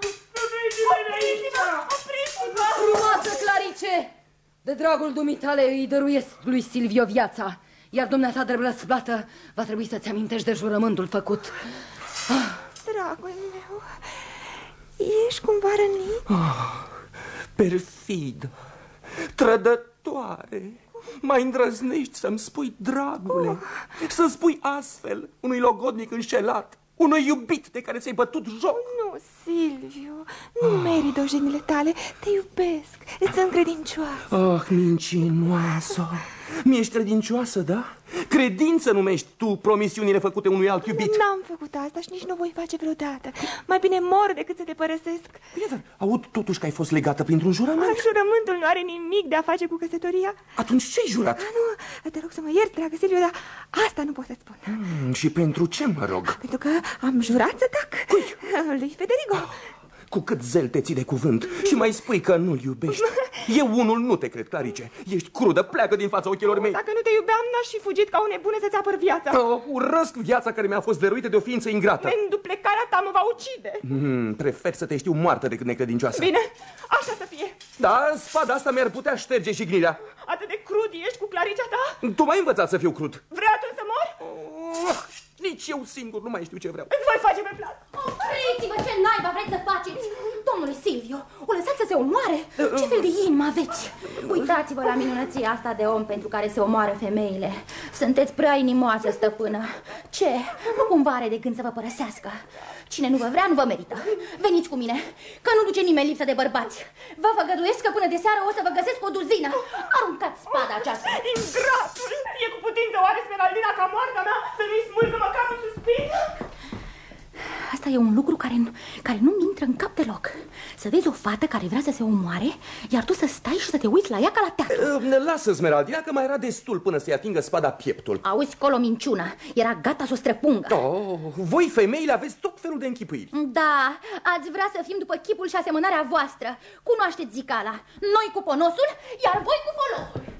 Opriți-vă! Opriți-vă! Frumoasă, Clarice! De dragul dumitale îi dăruiesc lui Silvio viața, iar dumneata drept răsplată va trebui să-ți amintești de jurământul făcut. Dragul meu, ești cumva rănit? Oh, perfid, trădătoare, mai îndrăznești să-mi spui dragule, oh. să spui astfel unui logodnic înșelat unui iubit de care ți-ai bătut joc. Nu, Silviu, nu meri dojenile tale, te iubesc, îți sunt credincioasă. Oh, mincinoasă, mi-ești credincioasă, da? Credință numești tu promisiunile făcute unui alt iubit. N-am făcut asta și nici nu voi face vreodată. Mai bine mor decât să te părăsesc. Bine, dar aud totuși că ai fost legată printr-un jurământ. Ah, jurământul nu are nimic de a face cu căsătoria. Atunci ce-ai jurat? Ah, nu, te rog să mă ierți, dragă Silviu, dar asta nu pot să spun. Hmm, și pentru ce mă rog? Pentru că am jurat să tac. Cui? Lui Federico. Cu cât zel te ții de cuvânt și mai spui că nu-l iubești. Eu unul nu te cred, Clarice. Ești crudă, pleacă din fața ochilor mei. Dacă nu te iubeam, n-aș fi fugit ca o nebună să-ți apăr viața. Uh, urăsc viața care mi-a fost dăruită de o ființă ingrată. Înduplecarea ta mă va ucide. Mm, prefer să te știu moartă decât necredincioasă. Bine, așa să fie. Da, spada asta mi-ar putea șterge și gnirea. Atât de crud ești cu Claricea ta? Tu m-ai învățat să fiu crud. Vrei atunci să mor? Uh. Nici eu singur nu mai știu ce vreau. Îți voi face pe plac. Opriți-vă, ce naiba vreți să faceți? Domnule Silvio, o lăsați să se omoare? Ce fel de inimă aveți? Uitați-vă la minunăția asta de om pentru care se omoară femeile. Sunteți prea inimoasă, stăpână. Ce? Nu cumva are de gând să vă părăsească. Cine nu vă vrea, nu vă merită. Veniți cu mine, că nu duce nimeni lipsă de bărbați. Vă făgăduiesc că până de seară o să vă găsesc o duzină. Aruncați spada aceasta. Ingratul! E cu putință oare Smeraldina ca moartea mea să nu-i smulgă măcar un suspin? Asta e un lucru care, care nu-mi intră în cap deloc. Să vezi o fată care vrea să se omoare Iar tu să stai și să te uiți la ea ca la teatru. Lasă, Smeraldina, că mai era destul până să-i atingă spada pieptul. Auzi, colo minciuna, era gata să o străpungă. Oh, Voi, femeile, aveți tot felul de închipuiri. Da, ați vrea să fim după chipul și asemănarea voastră. Cunoașteți zicala Noi cu ponosul, iar voi cu folosul.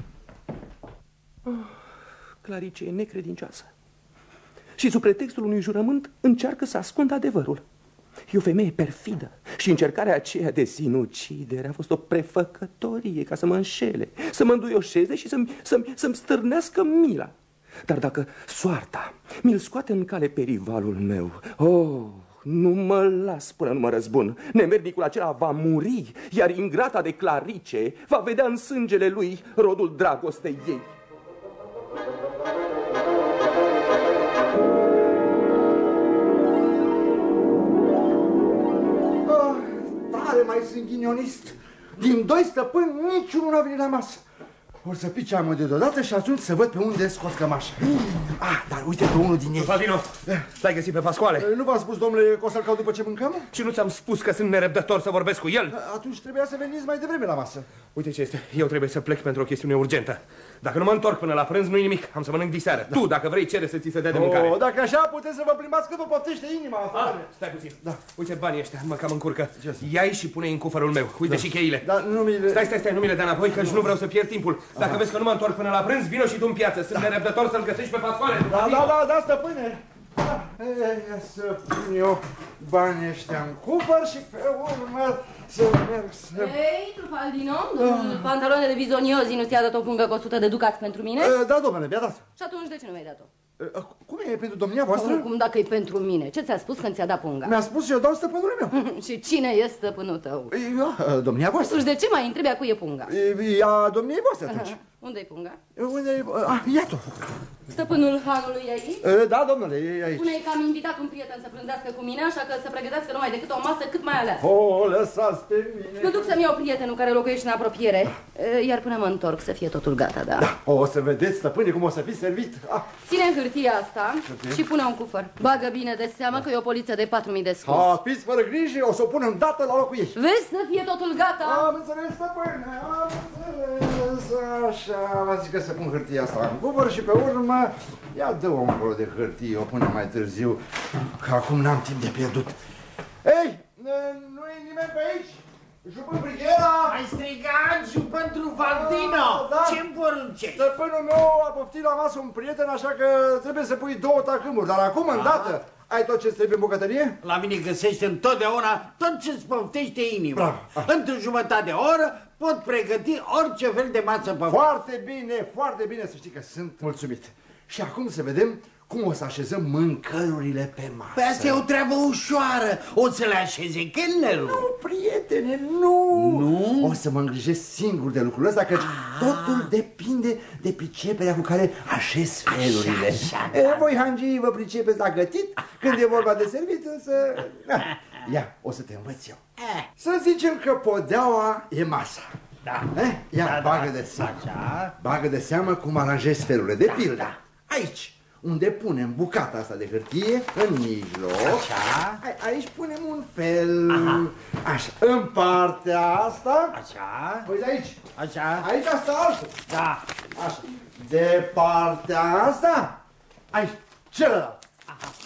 Oh, Clarice e necredincioasă. Și sub pretextul unui jurământ încearcă să ascundă adevărul. E o femeie perfidă și încercarea aceea de sinucidere a fost o prefăcătorie ca să mă înșele, să mă înduioșeze și să-mi să -mi, să -mi stârnească mila. Dar dacă soarta mi-l scoate în cale perivalul meu, oh, nu mă las până nu mă răzbun. Nemernicul acela va muri, iar ingrata de Clarice va vedea în sângele lui rodul dragostei ei. Mai sunt ghinionist. Din doi stăpâni, niciunul n-a venit la masă. O să pice amândoi deodată și atunci să văd pe unde scot cămașa. Ah, dar uite pe unul din ei. Fabino, l-ai găsit pe Pascoale? Eh, nu v-am spus, domnule, că o să-l caut după ce mâncăm? Și nu ți-am spus că sunt nerăbdător să vorbesc cu el? Atunci trebuia să veniți mai devreme la masă. Uite ce este, eu trebuie să plec pentru o chestiune urgentă. Dacă nu mă întorc până la prânz, nu-i nimic. Am să mănânc diseară. Da. Tu, dacă vrei, cere să ți se dea de mâncare. Oh, dacă așa puteți să vă plimbați cât vă poftește inima afară. Ah, stai puțin. Da. Uite banii ăștia, mă cam încurcă. Ia-i și pune în cufărul meu. Uite da. și cheile. Da, nu mi le... Stai, stai, stai, nu mi le dea înapoi, că nu vreau să pierd timpul. Dacă Aha. vezi că nu mă întorc până la prânz, vino și tu în piață. Sunt da. nerăbdător să-l găsești pe Pascoale. Da, da, da, da, stăpâne. Da. Ia să pun eu banii ăștia în cufăr și pe urmă să merg să... Ei, Trufaldino, domnul ah. pantalone de bizoniozi nu ți-a dat o pungă cu 100 de ducați pentru mine? Uh, da, domnule, mi-a dat. Și atunci de ce nu mi-ai dat-o? Uh, cum e pentru domnia voastră? Cum dacă e pentru mine? Ce ți-a spus când ți-a dat punga? Mi-a spus și eu dau stăpânului meu. și cine e stăpânul tău? Eu, domnia voastră. Atunci de ce mai întrebi a cui e punga? E a domniei voastre atunci. Unde-i punga? Unde-i... Ah, iată. Stăpânul hanului e aici? Da, domnule, e aici. Spune că am invitat un prieten să prânzească cu mine, așa că să pregătească numai decât o masă cât mai aleasă. Oh, lăsați pe mine. Mă duc să-mi iau prietenul care locuiește în apropiere, iar până mă întorc să fie totul gata, da. Da, o să vedeți, stăpâne, cum o să fiți servit. Ah. Ține hârtia asta okay. și pune un cufăr. Bagă bine de seamă că e o poliță de 4.000 de scos. Ha, fiți fără grijă, o să o pun în dată la locul ei. Vezi să fie totul gata? Am înțeles, stăpâne, am înțeles. Așa, zic că să pun hârtia asta în cufăr și pe urmă Ia dă o încolo de hârtie, o pune mai târziu, că acum n-am timp de pierdut. Ei, nu e nimeni pe aici? Jupân Brighera! Ai strigat Jupân Trufaldino! Da, da. Ce-mi poruncești? Stăpânul meu a poftit la masă un prieten, așa că trebuie să pui două tacâmuri, dar acum, îndată, ai tot ce trebuie în bucătărie? La mine găsești întotdeauna tot ce-ți poftește inima. Într-o jumătate de oră pot pregăti orice fel de masă pe Foarte bine, foarte bine să știi că sunt mulțumit. Și acum să vedem cum o să așezăm mâncărurile pe masă. Păi asta e o treabă ușoară. O să le așeze chelnerul. Nu, prietene, nu. Nu? O să mă îngrijesc singur de lucrul ăsta, căci ah. totul depinde de priceperea cu care așez felurile. Așa, așa, da. Voi, hangii, vă pricepeți la gătit, când e vorba de servit, însă... Ia, o să te învăț eu. Eh. Să zicem că podeaua e masa. Da. Eh? Ia, da, bagă da, de seamă. Așa. Bagă de seamă cum aranjezi felurile. De da, pildă, da. aici, unde punem bucata asta de hârtie, în mijloc. Așa. A, aici punem un fel. Aha. Așa. În partea asta. Așa. Păi de aici. Așa. Aici asta altul. Da. Așa. De partea asta. Aici. Celălalt.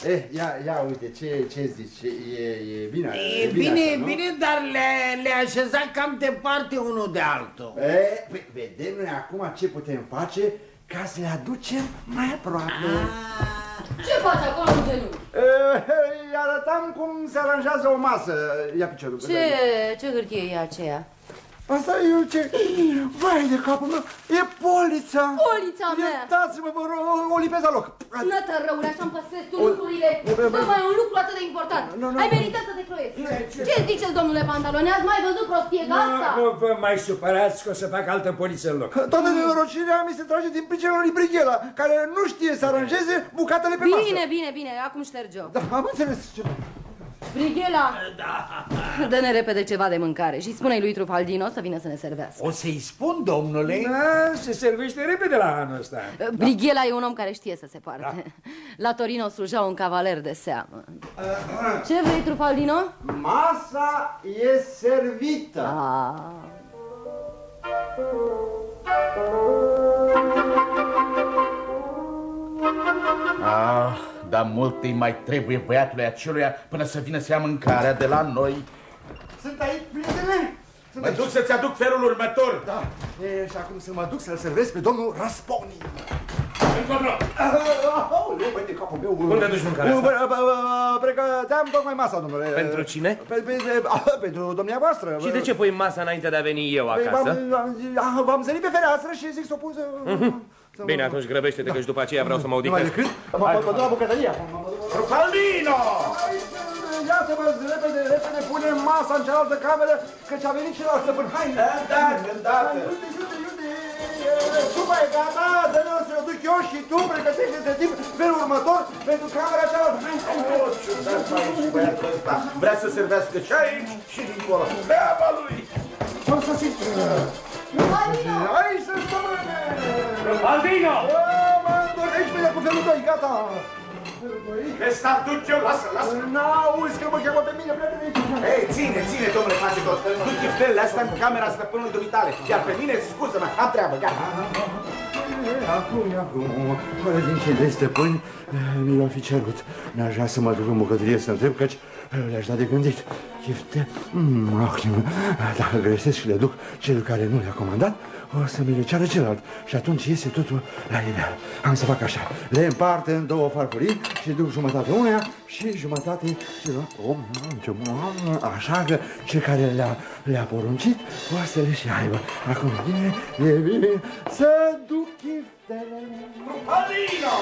Eh, ia, ia uite, ce, ce zici, e, e bine E, e bine, bine, așa, bine, dar le, le așezat cam departe unul de altul e, păi, vedem noi acum ce putem face ca să le aducem mai aproape ah. Ce faci acolo în genunchi? Îi arătam cum se aranjează o masă Ia piciorul Ce, ce hârtie e aceea? Asta e ce... Vai de capul meu, e polița! Polița mea! Iertați-mă, vă rog, o lipez la loc! Nătă răule, așa-mi păstrez tu lucrurile! Dar mai un lucru atât de important! Ai meritat să te croiești! Ce ziceți, domnule Pantalone, ați mai văzut prostie ca asta? Nu vă mai supărați că o să fac altă poliță în loc! Toată nenorocirea mi se trage din pricelul lui Brighela, care nu știe să aranjeze bucatele pe masă! Bine, bine, bine, acum șterge-o! Da, am înțeles ce... Brighela! Da. Dă-ne repede ceva de mâncare și spune lui Trufaldino să vină să ne servească. O să-i spun, domnule? Da, se servește repede la anul ăsta. Brighela e un om care știe să se poarte. Da. La Torino sluja un cavaler de seamă. Ce vrei, Trufaldino? Masa e servită. Ah. Ah, dar mult îi mai trebuie băiatului aceluia până să vină să ia mâncarea de la noi. Sunt aici, prietene? Sunt Mă aici. duc să-ți aduc felul următor. Da, e, și acum să mă duc să-l servesc pe domnul Rasponi. Încotro. Aoleu, băi, de capul meu. Unde duci mâncarea asta? Bă, bă, bă, Pregăteam tocmai masa, domnule. Pentru cine? Pe- pe- pe- ah, Pentru domnia voastră. Și de ce pui masa înainte de a veni eu Păi, acasă? v-am- v-am- V-am zărit pe fereastră și zic să o pun să... să- Bine, atunci grăbește-te că și după aceea vreau să mă Numai odihnesc. decât, mă mă- mă duc la bucătărie. Trufaldino! Ia să vă repede, repede, punem masa în cealaltă cameră, căci a venit celălalt stăpân. Hai! Îndată, îndată. Iute, iute, iute! Supa e gata, dă-ne să o duc eu și tu pregătește-te timp felul următor pentru camera cealaltă. Hai, hai, hai! Oh, ciudat aici băiatul ăsta. Vrea să servească și aici și dincolo. Treaba lui! Ce-o să zic? Hai să stămâne! Albino! Bă, Mă întorc aici pe cu felul 2, gata! Felul doi. Pe stat duc eu, lasă, lasă. N-auzi că mă cheamă pe mine, pleacă de aici! Ei, ține, ține, domnule face tot. Du chiftelele astea în camera stăpânului dumitale. Iar pe mine, scuză-mă, am treabă, gata. Acum, acum, fără din cei doi stăpâni, mi l-a fi cerut. Mi-aș vrea să mă duc în bucătărie să întreb, căci le-aș da de gândit. Chifte, mm, ah, dacă găsesc și le duc celui care nu le-a comandat, o să mi le ceară celălalt și atunci iese totul la ideal. Am să fac așa, le împart în două farfurii și duc jumătate uneia și jumătate celălalt. Oh, mm, ce bun. Așa că cel care le-a le poruncit o să le și aibă. Acum e bine, e bine să duc chiftele. Alino!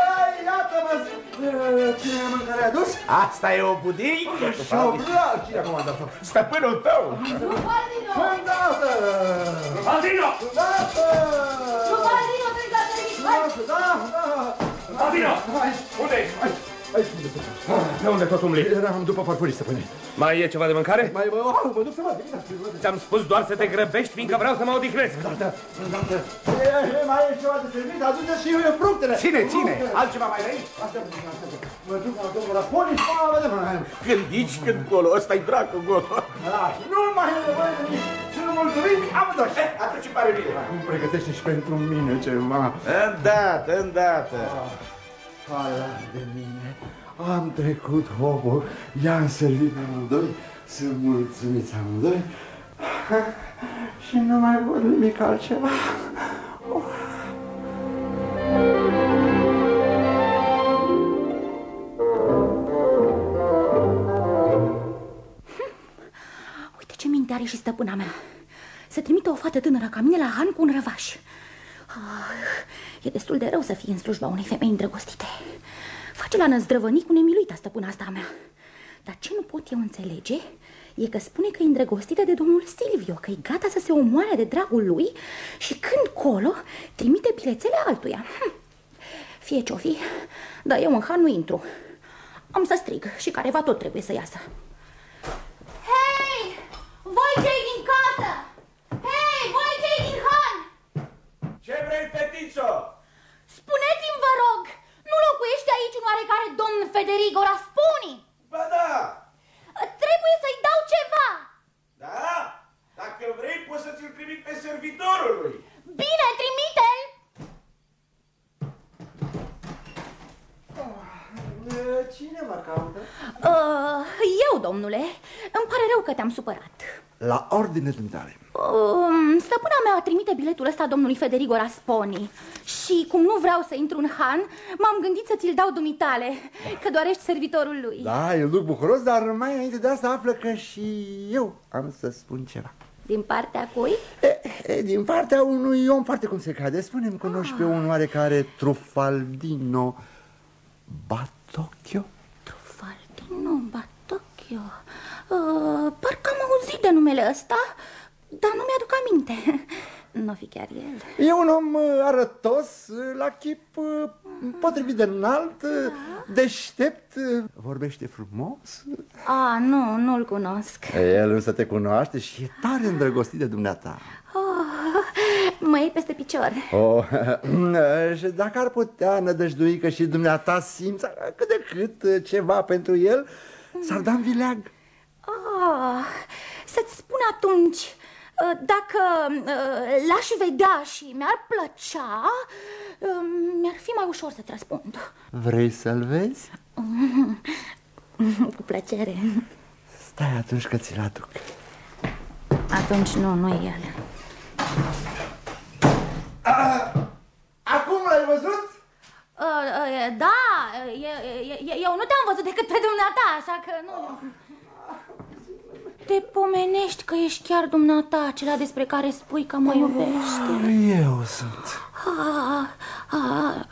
Ai, iată-mă! Cine mâncare a dus? Asta e o budică. Și o bla, cine a comandat-o? Stăpânul tău. Îndată! Albino! Îndată! Trufaldino, trebuie la serviciu! Hai! Îndată, da, da! Albino! Hai, Unde ești? hai, hai, unde sunt? De unde tot umbli? Eram după farfurii, stăpâne. Mai e ceva de mâncare? Mai, mă, oh, mă duc să văd, bine, Ți-am spus doar să te grăbești, fiindcă vreau să mă odihnesc. îndată, îndată. E, e, Mai e ceva de servit, aduceți și fructele. Ține, ține. Fructele. Altceva mai vrei? Așteaptă, așteaptă. Mă duc la domnul Rasponi și mă vedem. Când aici, când colo. Ăsta-i dracul gol. Da, nu mai e nevoie de nimic. Sunt mulțumit, amândoi. Atunci îmi pare bine. Acum pregătește și pentru mine ceva. Îndată, îndată. Alături de mine. Am trecut hopul, i-am servit pe amândoi, sunt mulțumiți amândoi și nu mai vor nimic altceva. Uite ce minte are și stăpâna mea. Să trimită o fată tânără ca mine la Han cu un răvaș. Ah, e destul de rău să fie în slujba unei femei îndrăgostite. Face la năzdrăvănii cu nemiluita stăpâna asta a mea. Dar ce nu pot eu înțelege e că spune că e îndrăgostită de domnul Silvio, că e gata să se omoare de dragul lui și când colo trimite bilețele altuia. Hm. Fie ce-o fi, dar eu în Han nu intru. Am să strig și careva tot trebuie să iasă. Hei! Voi cei din casă! Hei, voi cei din Han! Ce vrei, fetițo? Spuneți-mi, vă rog, nu locuiește aici un oarecare domn Federico Rasponi? Ba da. Trebuie să-i dau ceva. Da? Dacă vrei, poți să ți-l trimit pe servitorul lui. Bine, trimite-l! Cine mă caută? Uh, eu, domnule, îmi pare rău că te-am supărat. La ordine tale. Um, stăpâna mea trimite biletul ăsta domnului Federico Rasponi Și cum nu vreau să intru în Han, m-am gândit să ți-l dau dumitale Că doar ești servitorul lui Da, eu duc bucuros, dar mai înainte de asta află că și eu am să spun ceva. Din partea cui? E, e, din partea unui om foarte cum se cade, spunem cunoști pe un oarecare Trufaldino Batocchio? Trufaldino Batocchio uh, Parcă am auzit de numele ăsta, dar nu mi-aduc aminte Nu fi chiar el E un om uh, arătos, uh, la chip uh, potrivit de înalt, deștept, vorbește frumos. A, nu, nu-l cunosc. El însă te cunoaște și e tare îndrăgostit de dumneata. Oh, mă iei peste picior. Oh, și dacă ar putea nădăjdui că și dumneata simți cât de cât ceva pentru el, s-ar da în vileag. Oh, să-ți spun atunci, dacă uh, l-aș vedea și mi-ar plăcea, uh, mi-ar fi mai ușor să-ți răspund. Vrei să-l vezi? Cu plăcere. Stai atunci că ți-l aduc. Atunci nu, nu e el. Acum l-ai văzut? Uh, uh, da, eu nu te-am văzut decât pe dumneata, așa că nu... Te pomenești că ești chiar dumneata, acela despre care spui că mă iubește. Eu sunt. Ah, ah,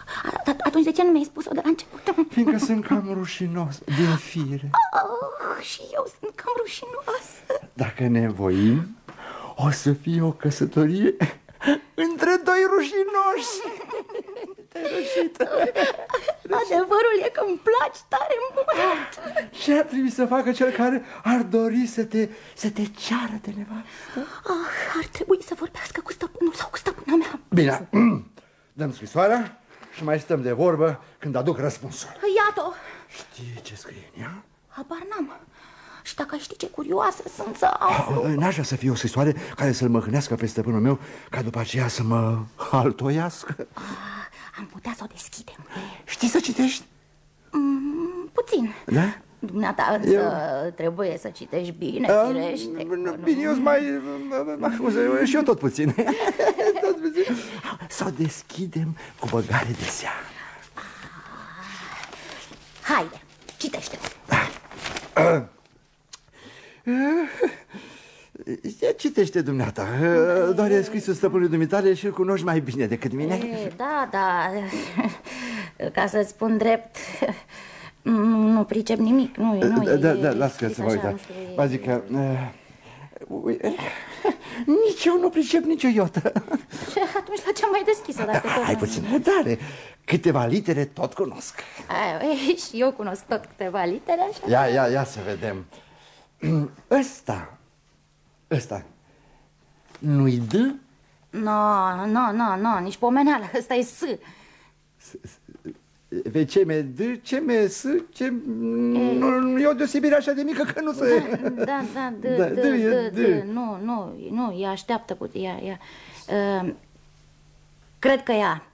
atunci de ce nu mi-ai spus-o de la început? Fiindcă sunt cam rușinos, din fire. Oh, și eu sunt cam rușinoasă. Dacă ne voim, o să fie o căsătorie între doi rușinoși. Te-ai rușit. Adevărul e că îmi placi tare mult. Ce ar trebui să facă cel care ar dori să te, să te ceară de nevastă? Ah, ar trebui să vorbească cu stăpânul sau cu stăpâna mea. Bine, dăm scrisoarea și mai stăm de vorbă când aduc răspunsul. Iată-o. Știi ce scrie în ea? Habar n-am. Și dacă ai ști ce curioasă sunt să aflu... N-aș vrea să fie o scrisoare care să-l măhânească pe stăpânul meu, ca după aceea să mă haltoiască. Ah, am putea să o deschidem. Știi să citești? Mm, puțin. Da? Dumneata însă eu... trebuie să citești bine, uh, firește. Bine, eu mai... și eu tot puțin. tot puțin. Să o deschidem cu băgare de seamă. Haide, citește. Uh. Ia citește dumneata. Doar e scrisul stăpânului dumitale și îl cunoști mai bine decât mine. E, Da, da. Ca să spun drept Nu pricep nimic Nu, nu Da, da, da las că să mă uită Vă zic că uh, Nici eu nu pricep nicio iotă. Și atunci la ce mai deschisă dacă Hai puțin răbdare Câteva litere tot cunosc. Ai, Și eu cunosc tot câteva litere așa. Ia, ia, ia să vedem. Ăsta Ăsta. Nu-i D? Nu, nu, nu, nu, nici pomeneală, ăsta e S. Pe ce me D, ce me S, ce... Nu e o deosebire așa de mică că nu se... Da, da, da, D, da, D, D, D, Nu, nu, nu, ea așteaptă puțin, ea, ea. Cred că ea.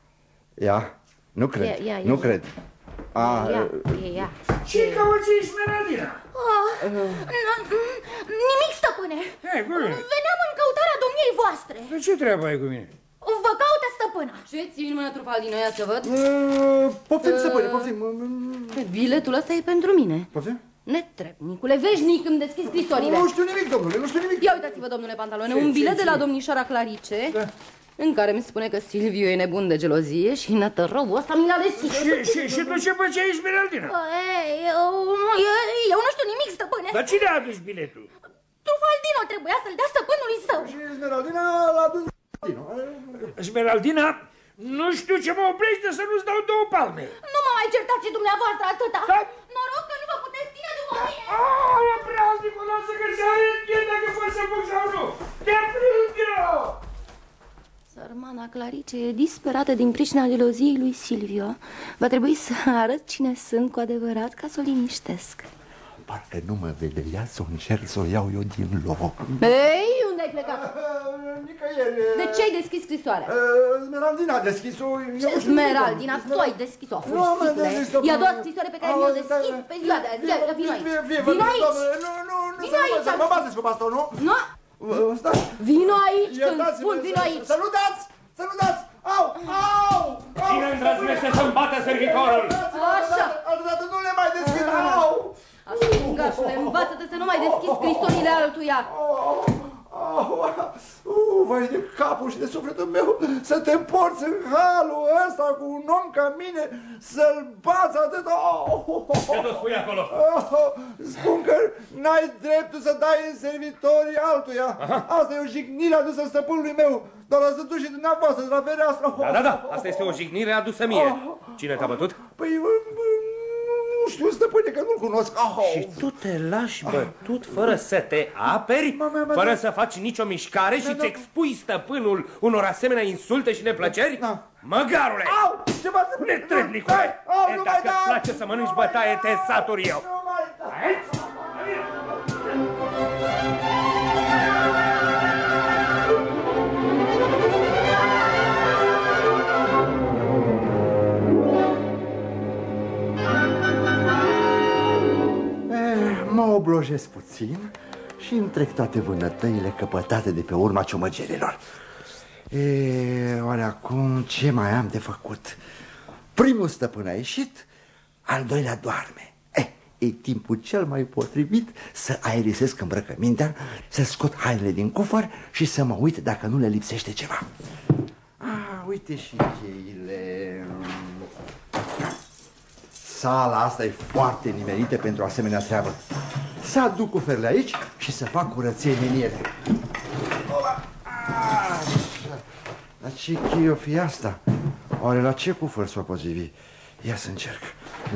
Ea? Nu cred, nu cred a, ea, e ea Ce cauți Smeraldina? Oh, nimic, stăpâne. Veneam în căutarea domniei voastre. De ce treabă ai cu mine? Vă caută stăpâna. Ce ții în mână trufaldino, ia să văd? Uh, Poftim, stăpâne, poftim. Biletul ăsta e pentru mine. Poftim? Netrebnicule, veșnic îmi deschis scrisorile. Nu știu nimic, domnule, nu știu nimic. Ia uitați-vă, domnule Pantalone, un bilet de la domnișoara Clarice. Da în care mi spune că Silviu e nebun de gelozie și nătărău ăsta mi l-a deschis. Și, și, și tu ce făceai, Smeraldina? Eu, eu, eu nu știu nimic, stăpâne. Dar cine a adus biletul? Trufaldino trebuia să-l dea stăpânului său. Și Smeraldina l-a adus Smeraldina, nu știu ce mă oprește să nu-ți dau două palme. Nu mă mai certați și dumneavoastră atâta. Da? Noroc că nu vă puteți ține după mine. Aaa, praznicul, lasă că se arăt dacă poți să fug sau nu. Te plâng eu! Sărmana Clarice e disperată din pricina geloziei lui Silvio. Va trebui să arăt cine sunt cu adevărat ca să o liniștesc. Parcă nu mă vede, ia să încerc să o iau eu din loc. Ei, unde ai plecat? Nicăieri. De ce ai deschis scrisoarea? Smeraldina a deschis-o. Ce Smeraldina? Tu ați deschis-o, fusticule. E a doua scrisoare pe care mi-o deschis pe ziua de azi. Vino aici. Vino aici. Nu, nu, nu. Vino aici. Mă bateți cu bastonul. Nu. Stați. Vino aici când spun, vino aici. Să nu dați, să nu dați. Au, au, au. Cine îndrăznește să-mi bată servitorul? Așa. Altădată nu le mai deschid, au. Așa, fungașule, învață-te să nu mai deschizi scrisorile altuia. Uh, vai de capul și de sufletul meu Să te împorți în halul ăsta cu un om ca mine Să-l bați atât oh, Ce tu spui acolo? Oh, spun că n-ai dreptul să dai în servitorii altuia Aha. Asta e o jignire adusă stăpânului meu Doar să duci și dumneavoastră de la fereastră Da, da, da, asta este o jignire adusă mie oh. Cine te-a bătut? Păi, nu știu, stăpâne, că nu-l cunosc. Oh. Și tu te lași bătut fără să te aperi, fără să faci nicio mișcare și ți expui stăpânul unor asemenea insulte și neplăceri? Măgarule! Au, ce mă Netrebnicule! Au, E, nu mai dacă da! îți place să mănânci bătaie, te satur eu! Nu mai oblojesc puțin și îmi trec toate vânătăile căpătate de pe urma ciomăgerilor. E, oare acum ce mai am de făcut? Primul stăpân a ieșit, al doilea doarme. Eh, e timpul cel mai potrivit să aerisesc îmbrăcămintea, să scot hainele din cufăr și să mă uit dacă nu le lipsește ceva. Ah, uite și cheile. Sala asta e foarte nimerită pentru asemenea treabă. Să aduc cuferele aici și să fac curățenie în ele. Ola! Așa. Dar ce chei o fi asta? Oare la ce cufăr s-o potrivi? Ia să încerc.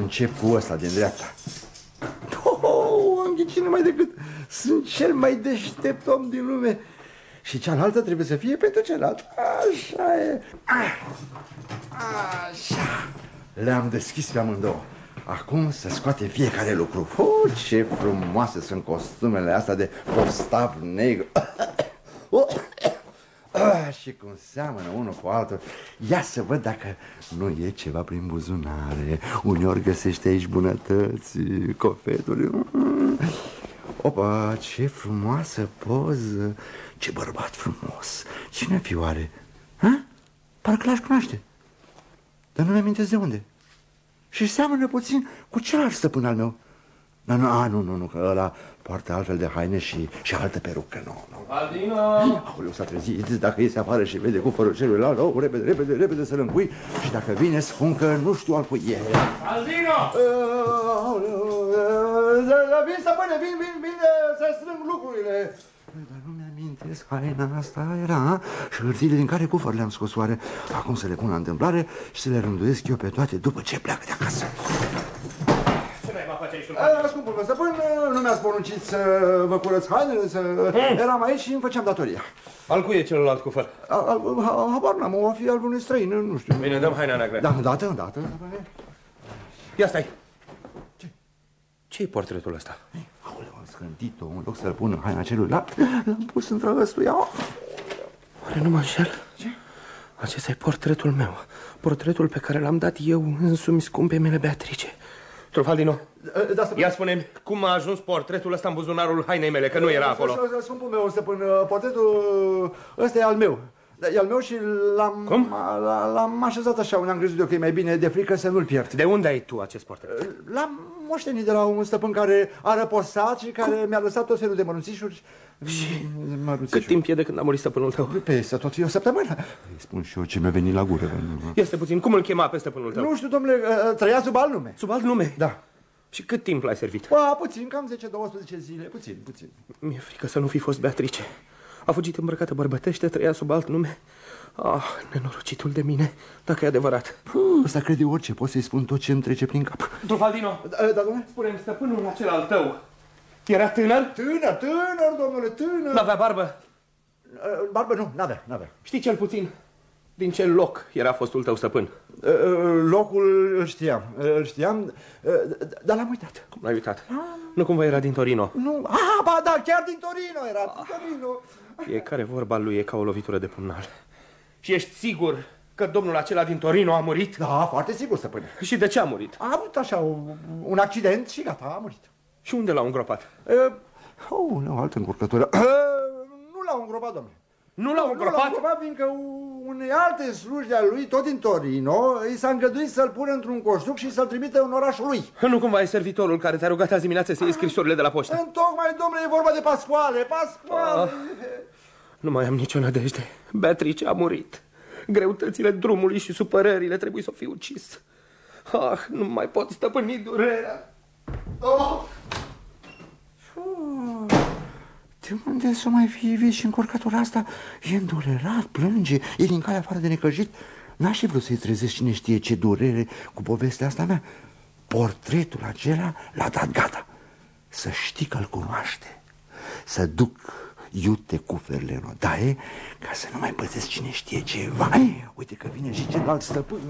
Încep cu ăsta din dreapta. Oh, am ghicit numai decât sunt cel mai deștept om din lume. Și cealaltă trebuie să fie pentru celălalt. Așa e. Ah. Așa. Le-am deschis pe amândouă. Acum să scoate fiecare lucru. Oh, ce frumoase sunt costumele astea de postav negru. Oh. Ah, și cum seamănă unul cu altul Ia să văd dacă nu e ceva prin buzunare Uneori găsește aici bunătăți, cofeturi Mm. Opa, ce frumoasă poză Ce bărbat frumos Cine fi oare? Ha? Parcă l-aș cunoaște Dar nu mi amintesc de unde Și seamănă puțin cu celălalt stăpân al meu Nu, nu, a, nu, nu, nu, că ăla poartă altfel de haine și, și altă perucă, nu, nu Valdino! Aoleu, s-a trezit, dacă iese afară și vede cufărul celuilalt, oh, repede, repede, repede să-l încui și dacă vine spun că nu știu al cui e. Valdino! Vin, stăpâne, vin, vin, vin să strâng lucrurile. Dar nu mi-amintesc, haina asta era și hârtiile din care cufăr le-am scos oare. Acum să le pun la întâmplare și să le rânduiesc eu pe toate după ce pleacă de acasă. Ce mai va face aici? A, Scumpul meu stăpân, nu mi-ați poruncit să vă curăț hainele, să... Eram aici și îmi făceam datoria. Al cui e celălalt cufăr? Al- al- ha- Habar n-am, o fi al unui străin, nu știu. Bine, dăm haina neagră. Da, îndată, îndată. Ia stai. Ce? Ce-i portretul ăsta? Aoleu, am scântit-o, în loc să-l pun în haina celuilalt, l-am pus într-o ăstuia. Oare nu mă înșel? Ce? Acesta e portretul meu. Portretul pe care l-am dat eu însumi scumpe mele Beatrice. Trofaldino, Da, stăpân. ia spune cum a ajuns portretul ăsta în buzunarul hainei mele, că nu era acolo. Scumpul meu, stăpân, portretul ăsta e al meu. Da, E al meu și l-am Cum? l- l-am așezat așa unde am crezut eu că e mai bine de frică să nu-l pierd. De unde ai tu acest portret? L-am moștenit de la un stăpân care a răposat și care mi-a lăsat tot felul de mărunțișuri. Și Cât timp e de când a murit stăpânul tău? Pe să tot fie o săptămână. Îi spun și eu ce mi-a venit la gură. Este puțin. Cum îl chema pe stăpânul tău? Nu știu, domnule, ă, trăia sub alt nume. Sub alt nume? Da. Și cât timp l-ai servit? Ba, puțin, cam 10-12 zile, puțin, puțin. Mi-e frică să nu fi fost Beatrice. A fugit îmbrăcată bărbătește, trăia sub alt nume. Ah, nenorocitul de mine, dacă e adevărat. Ăsta crede orice, pot să-i spun tot ce îmi trece prin cap. Trufaldino, Da, da domnule? spune-mi, stăpânul acela al tău era tânăr? Tânăr, tânăr, domnule, tânăr. N-avea barbă? Uh, Barbă, nu, n-avea, n-avea. Știi cel puțin din ce loc era fostul tău stăpân? Uh, uh, Locul îl știam, uh, îl știam, uh, dar l-am uitat. Cum l-ai uitat? Nu cumva era din Torino? Nu, ah, ba, da, chiar din Torino era, din Torino. Fiecare vorba lui e ca o lovitură de pumnal. Și ești sigur că domnul acela din Torino a murit? Da, foarte sigur, stăpâne. Și de ce a murit? A avut așa un, un accident și gata, a murit. Și unde l-au îngropat? Uh, oh, o altă încurcătură. Uh, nu l-au îngropat, domnule. Nu l-au Nu l-au îngropat? îngropat, fiindcă unei alte slujbe a lui, tot din Torino, i s-a îngăduit să-l pună într-un coștuc și să-l trimită în orașul lui. Nu cumva e servitorul care te-a rugat azi dimineață să iei scrisorile de la poștă? Întocmai, domnule, e vorba de Pascoale, Pascoale. Ah. Nu mai am nicio nădejde. Beatrice a murit. Greutățile drumului și supărările trebuie să o fi ucis. Ah, nu mai pot stăpâni durerea. Oh. Oh. De unde să mai fie vis și încurcătura asta? E îndurerat, plânge, e din calea afară de necăjit. N-aș fi vrut să-i trezesc cine știe ce durere cu povestea asta mea. Portretul acela l-a dat gata. Să știi că-l cunoaște. Să duc iute cuferele în odaie ca să nu mai pățesc cine știe ceva. Uite că vine și celălalt stăpân.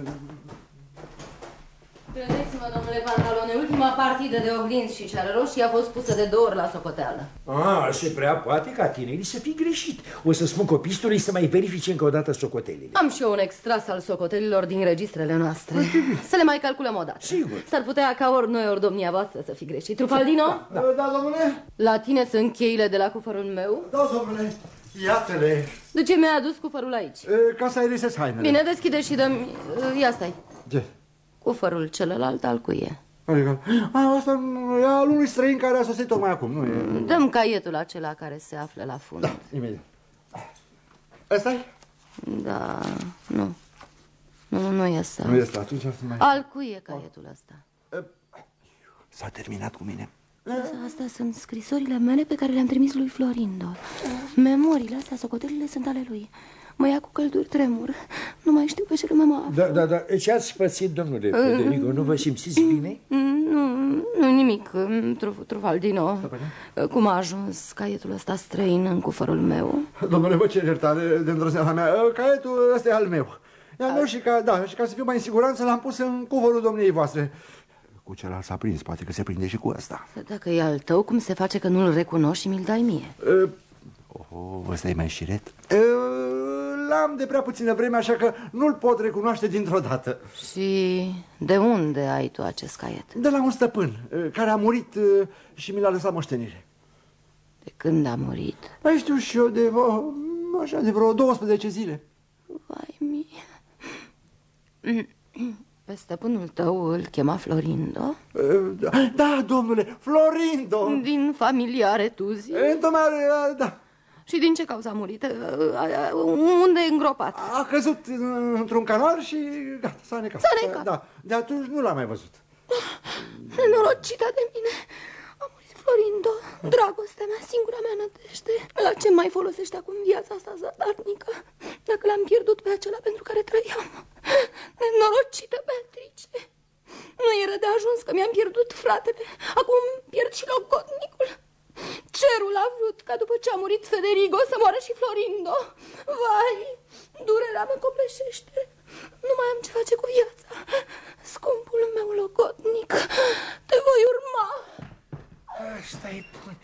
Credeți-mă, domnule Pantalone, ultima partidă de oglinzi și cea roșie a fost pusă de două ori la socoteală. Ah, se prea poate ca tinerii să fi greșit. O să spun copistului să mai verifice încă o dată socotelile. Am și eu un extras al socotelilor din registrele noastre. Să le mai calculăm o dată. Sigur. S-ar putea ca ori noi, ori domnia voastră să fi greșit. Trupaldino? Da, da, domnule? La tine sunt cheile de la cufărul meu? Da, domnule. Iată-le. De ce mi-ai adus cufărul aici? E, Ca să aerisezi hainele. Bine, deschide și dă Ia stai. Ce? Cufărul celălalt al cui e? Adică, a, asta nu- e al unui străin care a sosit tocmai acum, nu e? Dăm caietul acela care se află la fund. Da, imediat. ăsta -i? Da, nu. Nu, nu e asta. Nu este atunci, să mai... Al cui e caietul ăsta? S-a terminat cu mine. Astea sunt scrisorile mele pe care le-am trimis lui Florindo. Memoriile astea, socotelile sunt ale lui. Mă ia cu călduri tremur. Nu mai știu pe ce lume mă aflu. Da, da, da. Ce ați pățit, domnule Federico? Nu vă simțiți bine? Nu, nu nimic, Truf- Trufaldino. Cum a ajuns caietul ăsta străin în cufărul meu? Domnule, vă cer iertare de îndrăzneala mea. Caietul ăsta e al meu. E al meu și ca, da, și ca să fiu mai în siguranță l-am pus în cuvărul domniei voastre. Cu celălalt s-a prins, poate că se prinde și cu ăsta. Dacă e al tău, cum se face că nu-l recunoști și mi-l dai mie? Oh, ăsta e mai șiret? L-am de prea puțină vreme, așa că nu-l pot recunoaște dintr-o dată. Și de unde ai tu acest caiet? De la un stăpân, eh, care a murit eh, și mi l-a lăsat moștenire. De când a murit? Mai știu și eu de, vreo, așa, de vreo 12 zile. Vai mie. Pe stăpânul tău îl chema Florindo? Eh, Da, domnule, Florindo! Din familia Retuzi? Tocmai, eh, da. Și din ce cauză a murit? Unde e îngropat? A căzut într-un canal și gata, s-a necat. S-a necat. Da, de atunci nu l-am mai văzut. Nenorocită de mine. A murit Florindo, dragostea mea, singura mea nădejde. La ce mai folosește acum viața asta zadarnică? Dacă l-am pierdut pe acela pentru care trăiam. Nenorocită Beatrice. Nu era de ajuns că mi-am pierdut fratele. Acum pierd și logodnicul. Cerul a vrut ca după ce a murit Federigo să moară și Florindo. Vai, durerea mă copleșește. Nu mai am ce face cu viața. Scumpul meu logodnic, te voi urma. Asta e bun.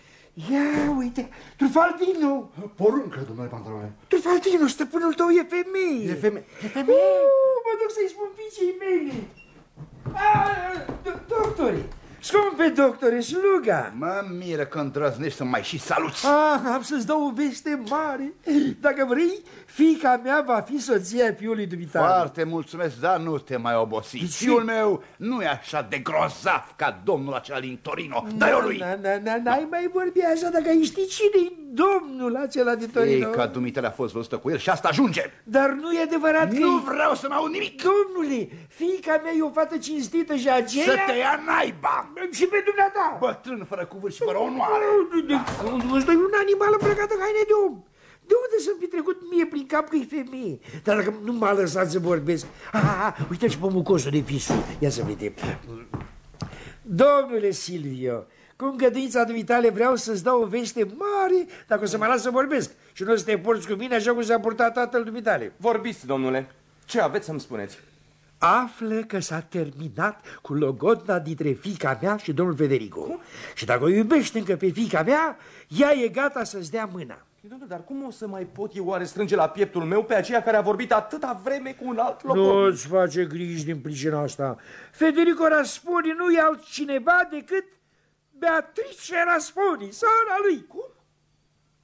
Ia, uite, Trufaldino! Poruncă, domnule Pantalone. Trufaldino, stăpânul tău e femeie. E femeie. E femeie? Uh, mă duc să-i spun fiicei mele. Ah, do- Doctore, scumpe doctore, sluga. Mă miră că îndrăznești să mai și saluți. Ah, am să-ți dau o veste mare. Dacă vrei, fiica mea va fi soția fiului dumitale. Foarte mulțumesc, dar nu te mai obosi. ce? Fiul meu nu e așa de grozav ca domnul acela din Torino. Dar eu lui. Na, na, na, N-ai mai vorbi așa dacă ai ști cine-i domnul acela de Ei, Torino. ca dumitale a fost văzută cu el și asta ajunge. Dar nu e adevărat că... Nu vreau să mai aud nimic. Domnule, fiica mea e o fată cinstită și aceea... Să te ia naiba. Și pe dumneata. Bătrân fără cuvânt și fără onoare. Ăsta e un animal îmbrăcat în haine de om. De unde să-mi fi trecut mie prin cap că e femeie? Dar dacă nu m-a lăsat să vorbesc... Ah, uite și pe mucosul de fisul. Ia să vedem. Domnule Silvio, cu îngăduința dumitale vreau să-ți dau o veste mare dacă o să mă las să vorbesc și nu o să te porți cu mine așa cum s-a purtat tatăl dumitale. Vorbiți, domnule. Ce aveți să-mi spuneți? Află că s-a terminat cu logodna dintre fica mea și domnul Federico. Și dacă o iubești încă pe fica mea, ea e gata să-ți dea mâna. Domnule, dar cum o să mai pot eu oare strânge la pieptul meu pe aceea care a vorbit atâta vreme cu un alt loc? Nu-ți face griji din pricina asta. Federico Rasponi nu e altcineva decât Beatrice Rasponi, sora lui. Cum?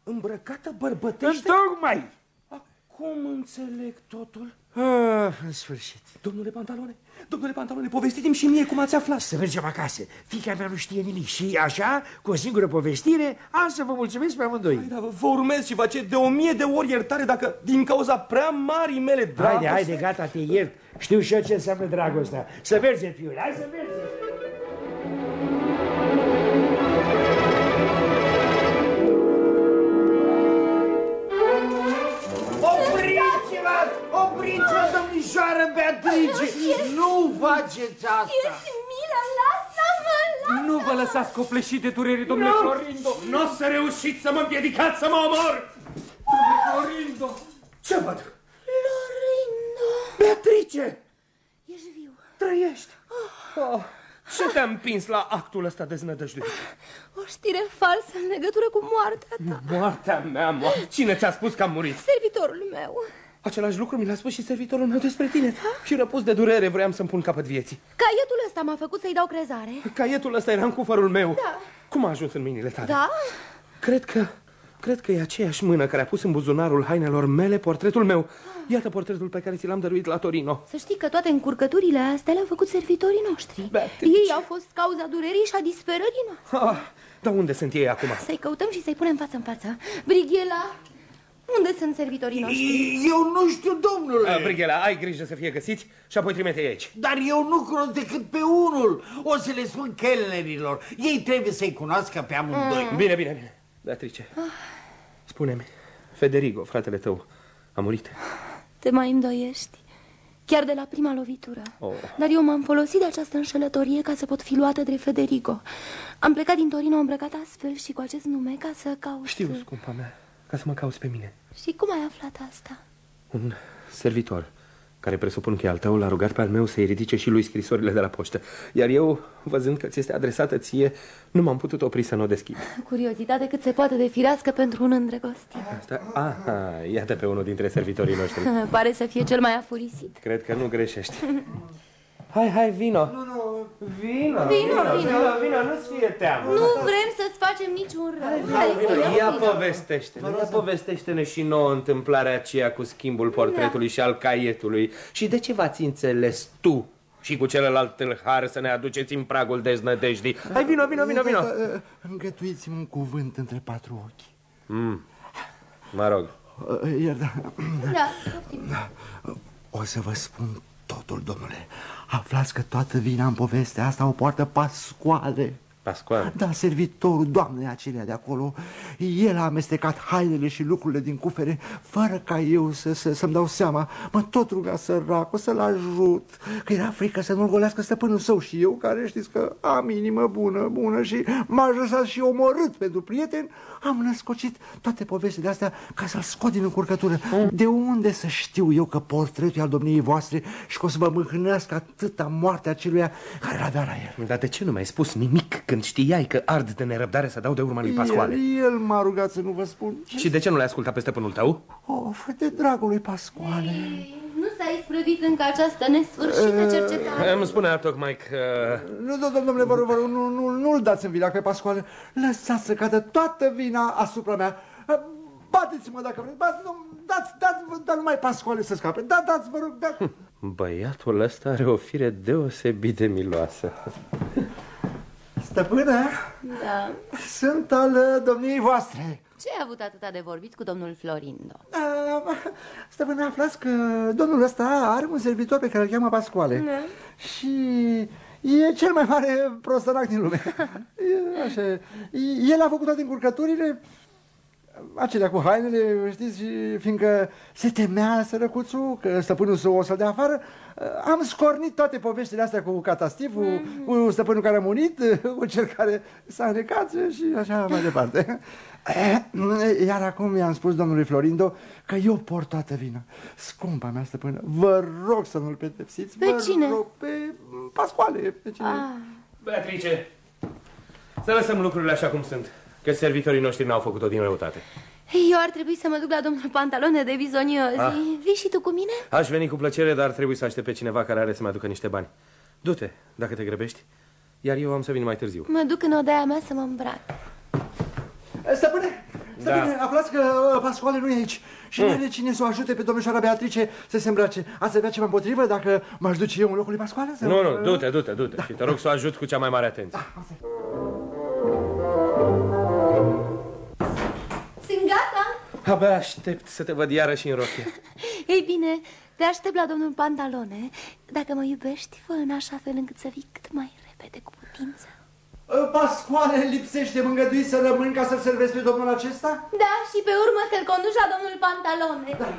Îmbrăcată bărbătește? Întocmai. Acum înțeleg totul. Ah, în sfârșit. Domnule Pantalone, domnule Pantalone, povestiți-mi și mie cum ați aflat. Să mergem acasă. Fica mea nu știe nimic și așa, cu o singură povestire, am să vă mulțumesc pe amândoi. Hai, da, vă urmez și vă cer de o mie de ori iertare dacă din cauza prea marii mele dragoste... Haide, haide, gata, te iert. Știu și eu ce înseamnă dragostea. Să mergem, fiule, hai să mergem. Domnișoară Beatrice, nu faceți asta! Ești milă, lasă-mă, lasă Nu vă lăsați copleșit de durere, domnule Florindo! Nu o să reușiți să mă împiedicați să mă omor! Domnule Florindo! Ce văd? Florindo, Beatrice! ești viu. Trăiești! Oh, ce te-a împins la actul ăsta deznădăjduit? O știre falsă în legătură cu moartea ta. Moartea mea, moarte. Cine ți-a spus că am murit? Servitorul meu. Același lucru mi l-a spus și servitorul meu despre tine. Și răpus de durere vreau să-mi pun capăt vieții. Caietul ăsta m-a făcut să-i dau crezare. Caietul ăsta era în cufărul meu. Da. Cum a ajuns în mâinile tale? Da? Cred că... Cred că e aceeași mână care a pus în buzunarul hainelor mele portretul meu. Iată portretul pe care ți l-am dăruit la Torino. Să știi că toate încurcăturile astea le-au făcut servitorii noștri. Beatrice. Ei au fost cauza durerii și a disperării noastre. Ah, dar unde sunt ei acum? Să-i căutăm și să-i punem față în față. Brighela, unde sunt servitorii noștri? Eu nu știu, domnule. Ah, Brighela, ai grijă să fie găsiți și apoi trimite aici. Dar eu nu cunosc decât pe unul. O să le spun chelnerilor. Ei trebuie să-i cunoască pe amândoi. Bine, bine, bine. Beatrice, spune-mi, Federigo, fratele tău, a murit? Te mai îndoiești? Chiar de la prima lovitură. Oh. Dar eu m-am folosit de această înșelătorie ca să pot fi luată de Federico. Am plecat din Torino îmbrăcat astfel și cu acest nume ca să caut... Știu, scumpa mea, ca să mă cauți pe mine. Și cum ai aflat asta? Un servitor, care presupun că e al tău, l-a rugat pe al meu să-i ridice și lui scrisorile de la poștă. Iar eu, văzând că ți este adresată ție, nu m-am putut opri să nu o deschid. Curiozitate cât se poate de firească pentru un îndrăgostit. Asta, aha, iată pe unul dintre servitorii noștri. Pare să fie cel mai afurisit. Cred că nu greșești. Hai, hai, vino. Nu, nu. Vino, Vino, vino. vino, nu-ți fie teamă. Nu vrem să-ți facem niciun rău. Hai, Vino, ia povestește-ne, ia povestește-ne și nouă întâmplarea aceea cu schimbul portretului și al caietului. Și de ce v-ați înțeles tu și cu celălalt tâlhar să ne aduceți în pragul deznădejdii? Hai, vino, vino, vino, vino. Îngătuiți-mi un cuvânt între patru ochi. Mm. Mă rog. Uh, Iar da, Da, poftim. o să vă spun totul, domnule. Aflați că toată vina în povestea asta o poartă Pascoale. Pascoal. Da, servitorul doamnei acelea de acolo. El a amestecat hainele și lucrurile din cufere Fără ca eu să, să, să-mi dau seama. Mă tot ruga săracul să-l ajut Că era frică să nu-l golească stăpânul său Și eu, care știți că am inimă bună, bună Și m-aș lăsa și omorât pentru prieten Am născocit toate povestile astea Ca să-l scot din încurcătură. De unde să știu eu că portretul e al domniei voastre Și că o să vă mâhnească atâta moartea aceluia Care l-avea la el? Dar de ce nu mi-ai spus nimic când știai că ard de nerăbdare să dau de urma lui Pascoale? El, el m-a rugat să nu vă spun. Și de ce nu l-ai ascultat pe stăpânul tău? Of, de dragul lui Pascoale. Nu s-a isprăvit încă această nesfârșită cercetare. Îmi spunea tocmai că... Nu, do- domnule, vă rog, vă rog, nu, nu, nu-l dați în vina pe Pascoale. Lăsați să cadă toată vina asupra mea. Bateți-mă dacă vreți, bați, nu, dați, dați, dar numai Pascoale să scape. Da, dați, vă rog, da. Băiatul ăsta are o fire deosebit de miloasă. Stăpână, Da. sunt al uh, domniei voastre. Ce ai avut atâta de vorbit cu domnul Florindo? Uh, Stăpână, aflați că domnul ăsta are un servitor pe care îl cheamă Pascoale. Da. Și e cel mai mare prostănac din lume. E, așa, e. el a făcut toate încurcăturile, acelea cu hainele, știți, și fiindcă se temea sărăcuțul că stăpânul său o să-l dea afară, am scornit toate poveștile astea cu catastiful, cu stăpânul care a murit, cu cel care s-a înnecat și așa mai departe. Iar acum i-am spus domnului Florindo că eu port toată vina. Scumpa mea stăpână, vă rog să nu-l pedepsiți. Pe vă cine? Rog, pe Pascoale. Pe cine? Ah. Beatrice, să lăsăm lucrurile așa cum sunt. Că servitorii noștri n-au făcut-o din răutate. Eu ar trebui să mă duc la domnul Pantalone de bizoniozi. Ah. Vii și tu cu mine? Aș veni cu plăcere, dar trebuie să aștept pe cineva care are să-mi aducă niște bani. Du-te, dacă te grăbești, iar eu am să vin mai târziu. Mă duc în odaia mea să mă îmbrac. Stăpâne, stăpâne, Da. aflați că uh, Pascoale nu e aici și nu are cine să o ajute pe domnișoara Beatrice să se îmbrace. Ați avea ceva împotrivă dacă m-aș duce eu în locul lui Pascoale? Să... Nu, nu, du-te, du-te, du-te și te rog să o ajut cu cea mai mare atenție. Sunt Abia aștept să te văd iarăși în rochie. Ei bine, te aștept la domnul Pantalone. Dacă mă iubești, fă în așa fel încât să vii cât mai repede cu putință. Uh, Pascoale lipsește, mă îngădui să rămân ca să-l servesc pe domnul acesta? Da, și pe urmă să-l conduci la domnul Pantalone. Da.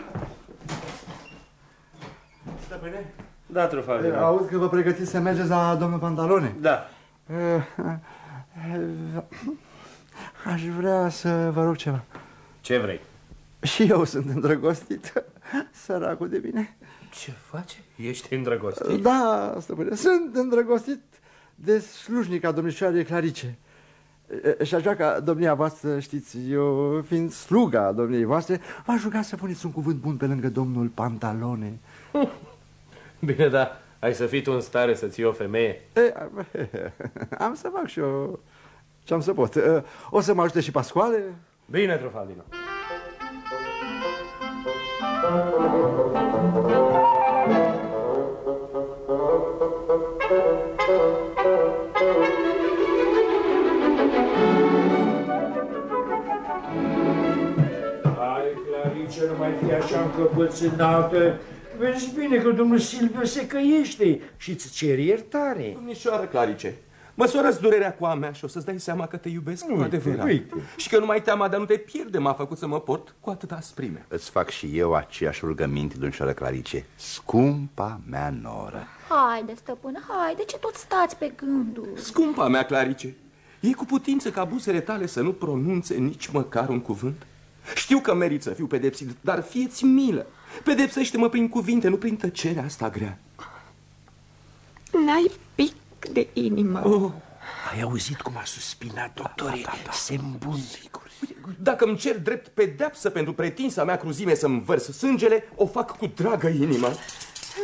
stăpâne? Da, Trufaldino. Auzi că vă pregătiți să mergeți la domnul Pantalone? Da. Aș vrea să vă rog ceva. Ce vrei? Și eu sunt îndrăgostit, săracul de mine. Ce faci? Ești îndrăgostit? Da, stăpâne, sunt îndrăgostit de slujnica domnișoarei Clarice. E, Și aș vrea ca domnia voastră, știți, eu fiind sluga domniei voastre, v-aș ruga să puneți un cuvânt bun pe lângă domnul Pantalone. Bine, da. Ai să fii tu în stare să ții o femeie? E, am să fac și eu ce am să pot. E, O să mă ajute și Pascoale? Bine, Trufaldino. Încăpățânată. Vezi bine că domnul Silviu se căiește și îți cere iertare. Domnișoară Clarice, măsoară-ți durerea cu a mea și o să-ți dai seama că te iubesc cu Uite, adevărat. uite. Și că numai teama de a nu te pierde m-a făcut să mă port cu atâta asprime. Îți fac și eu aceeași rugăminte, domnișoară Clarice. Scumpa mea noră. Haide, stăpână, haide, ce tot stați pe gânduri? Scumpa mea, Clarice, e cu putință ca buzele tale să nu pronunțe nici măcar un cuvânt? Știu că merit să fiu pedepsit, dar fieți milă. Pedepsește-mă prin cuvinte, nu prin tăcerea asta grea. N-ai pic de inimă. Oh, Ai auzit cum a suspinat doctorii? Se îmbun. dacă îmi cer drept pedeapsă pentru pretinsa mea cruzime să-mi vărs sângele, o fac cu dragă inimă.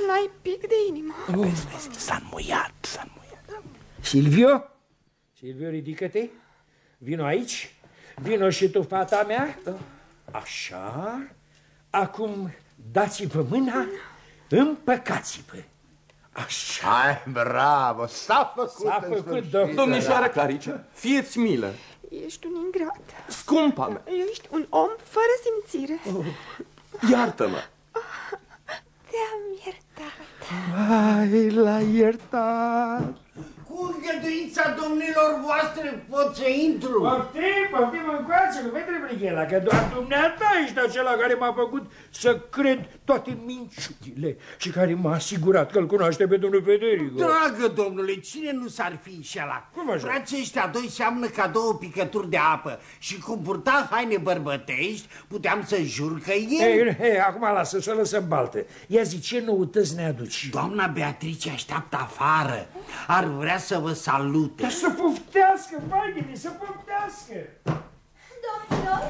N-ai pic de inimă. S-a înmuiat, s-a înmuiat. Silvio? Silvio, ridică-te. Vino aici. Vino și tu, fata mea. Așa. Acum dați-vă mâna, împăcați-vă. Așa. Hai, bravo, s-a făcut S-a în făcut, sfârșit. doctor. Domnișoară Clarice, fieți milă. Ești un ingrat. Scumpa mea, Ești un om fără simțire. iartă-mă. Te-am iertat. Hai, la iertat. Cu îngăduința domnilor voastre pot să intru? Poftim, poftim încoace, nu vei trebui la că doar dumneata ești acela care m-a făcut să cred toate minciunile și care m-a asigurat că îl cunoaște pe domnul Federico. Dragă domnule, cine nu s-ar fi înșelat? Cum așa? Frații ăștia doi seamnă ca două picături de apă și cum purta haine bărbătești, puteam să jur că el... Ei, ei, acum lasă să o lăsăm baltă. Ia zi, ce noutăți ne aduci? Doamna Beatrice așteaptă afară. Ar vrea să vă salute. Dar să poftească, vai de mine, să poftească! Domnilor,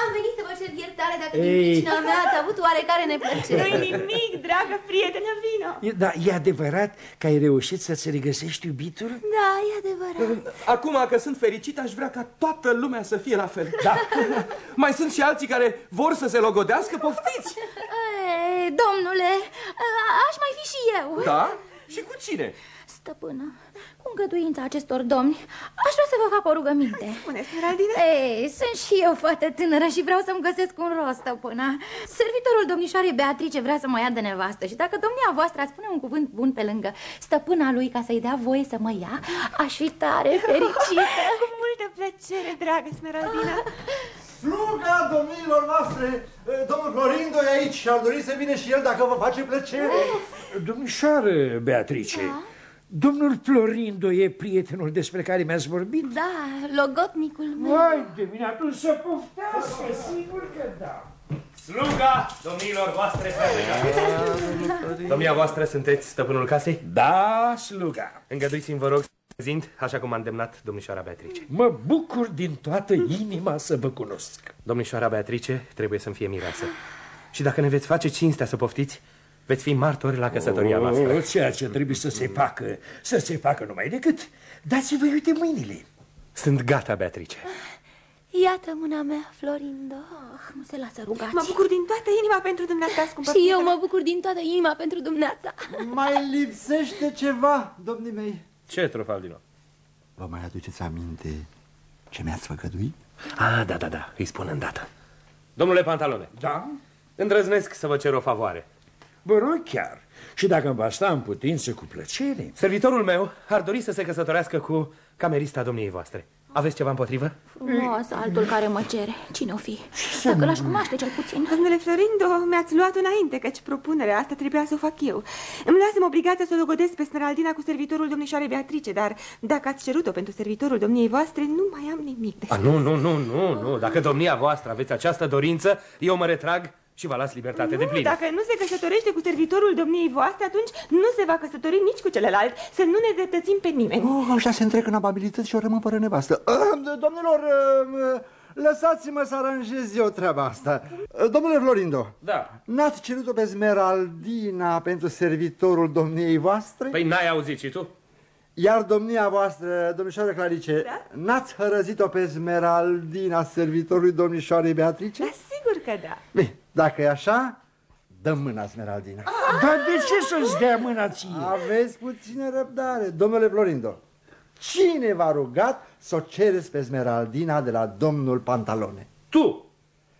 am venit să vă cer iertare dacă din Ei. pricina mea ați avut oarecare neplăcere. Nu-i nimic, dragă prietenă, vino. E- Da, e adevărat că ai reușit să-ți regăsești iubitul? Da, e adevărat. Acum că sunt fericit, aș vrea ca toată lumea să fie la fel. Da. Mai sunt și alții care vor să se logodească, poftiți! Ei, domnule, a- aș mai fi și eu. Da? Și cu cine? Stăpână, cu îngăduința acestor domni, aș vrea să vă fac o rugăminte. Spune, Smeraldine. Ei, sunt și eu fată tânără și vreau să-mi găsesc un rost, stăpână. Servitorul domnișoarei Beatrice vrea să mă ia de nevastă și dacă domnia voastră ați spune un cuvânt bun pe lângă stăpâna lui ca să-i dea voie să mă ia, aș fi tare fericită. Cu multă plăcere, dragă Smeraldina. Sluga domnilor voastre, domnul Florindo e aici și ar dori să vină și el dacă vă face plăcere. Domnișoară Beatrice, domnul Florindo e prietenul despre care mi-ați vorbit? Da, logotnicul meu. Vai de mine, atunci să poftească, sigur că da. Sluga domnilor voastre Domnia voastră sunteți stăpânul casei? Da, sluga. Îngăduiți-mi, vă rog, să prezint așa cum a îndemnat domnișoara Beatrice. Mă bucur din toată inima să vă cunosc. Domnișoara Beatrice trebuie să-mi fie mireasă. Și dacă ne veți face cinstea să poftiți, veți fi martori la căsătoria noastră. O, ceea ce trebuie să se facă, să se facă numai decât. Dați-vă, uite, mâinile. Sunt gata, Beatrice. Iată mâna mea, Florindo. Oh, nu se lasă rugați. Mă bucur din toată inima pentru dumneata, scumpă Și eu mă bucur din toată inima pentru dumneata. Mai lipsește ceva, domnii mei. Ce, Trofaldino? Vă mai aduceți aminte ce mi-ați făgăduit? Ah, da, da, da, îi spun îndată. Domnule Pantalone, Da? îndrăznesc să vă cer o favoare. Vă rog chiar. Și dacă îmi va sta în putință cu plăcere. Servitorul meu ar dori să se căsătorească cu camerista domniei voastre. Aveți ceva împotrivă? Frumos, altul care mă cere. Cine o fi? Dacă l-aș cunoaște cel puțin. Domnule Florindo, mi-ați luat înainte, căci propunerea asta trebuia să o fac eu. Îmi luasem obligația să o logodesc pe Smeraldina cu servitorul domnișoarei Beatrice, dar dacă ați cerut-o pentru servitorul domniei voastre, nu mai am nimic de A, nu, nu, nu, nu, nu. Dacă domnia voastră aveți această dorință, eu mă retrag și vă las libertate nu, de plină. dacă nu se căsătorește cu servitorul domniei voastre, atunci nu se va căsători nici cu celălalt. Să nu ne dreptățim pe nimeni. Oh, așa se întrec în amabilități și o rămân fără nevastă. Uh, domnilor, uh, lăsați-mă să aranjez eu treaba asta. Uh, domnule Florindo, Da. n-ați cerut-o pe Smeraldina pentru servitorul domniei voastre? Păi n-ai auzit și tu? Iar domnia voastră, domnișoară Clarice, Da? n-ați hărăzit-o pe Smeraldina servitorului domnișoarei Beatrice? Da, sigur că da. Bine, dacă e așa, dăm mâna Smeraldina. Dar de ce să-ți dea mâna ție? Aveți puțină răbdare, domnule Florindo. Cine v-a rugat să o cereți pe Smeraldina de la domnul Pantalone? Tu!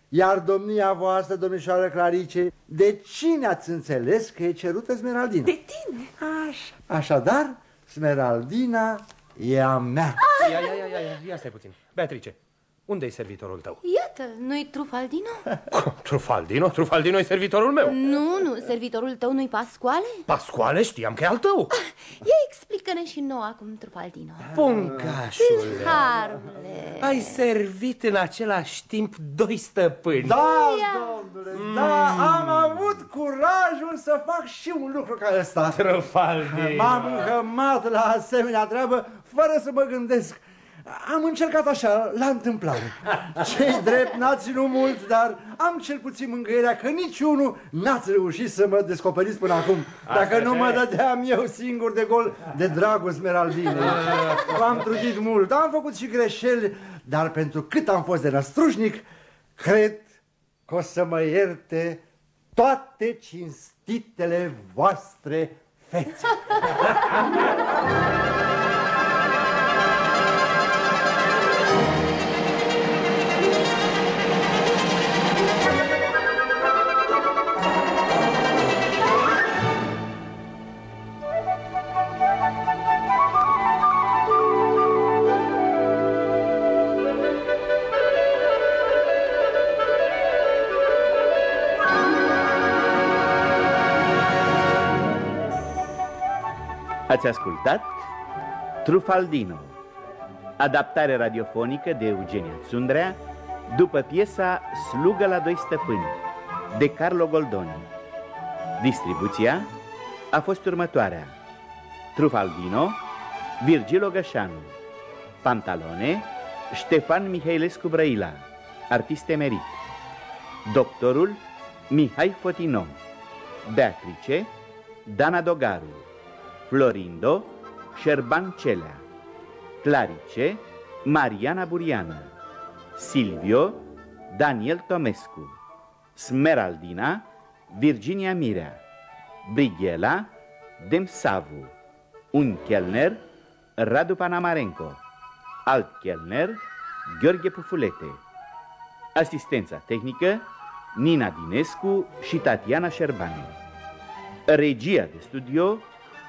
Iar domnia voastră, domnișoară Clarice, de cine ați înțeles că e cerută Smeraldina? De tine. Așa. Așadar, Smeraldina e a mea. Ia, ia, ia, ia, ia, ia stai puțin. Beatrice, unde e servitorul tău? Iată, nu-i Trufaldino? Trufaldino? Trufaldino e servitorul meu. Nu, nu, servitorul tău nu-i Pascoale? Pascoale, știam că e al tău. Ia explică-ne și nouă acum, Trufaldino. Puncașule, Harule. ai servit în același timp doi stăpâni. Da, domnule, da, am avut curajul să fac și un lucru ca ăsta. Trufaldino. M-am înhămat la asemenea treabă fără să mă gândesc. Am încercat așa, la întâmplare. Cei drept n-ați ținut mult, dar am cel puțin mângâierea că niciunul n-ați reușit să mă descoperiți până acum. Dacă nu mă dădeam eu singur de gol de dragul Smeraldinei. M-am trudit mult, am făcut și greșeli, dar pentru cât am fost de răstrușnic, cred că o să mă ierte toate cinstitele voastre fețe. Ați ascultat Trufaldino, adaptare radiofonică de Eugenia Sundrea, după piesa Slugă la doi stăpâni, de Carlo Goldoni. Distribuția a fost următoarea. Trufaldino, Virgilo Gășanu, Pantalone, Ștefan Mihailescu Brăila, artist emerit. Doctorul Mihai Fotino, Beatrice, Dana Dogaru, Florindo, Șerban Celea, Clarice, Mariana Buriană, Silvio, Daniel Tomescu, Smeraldina, Virginia Mirea, Brighela, Demsavu, un chelner, Radu Panamarenco, alt chelner, Gheorghe Pufulete, asistența tehnică, Nina Dinescu și Tatiana Șerban, regia de studio,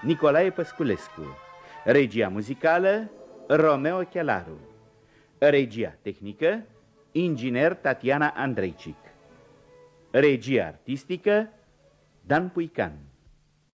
Nicolae Păsculescu, regia muzicală, Romeo Chelaru, regia tehnică, inginer Tatiana Andreicic, regia artistică, Dan Puican.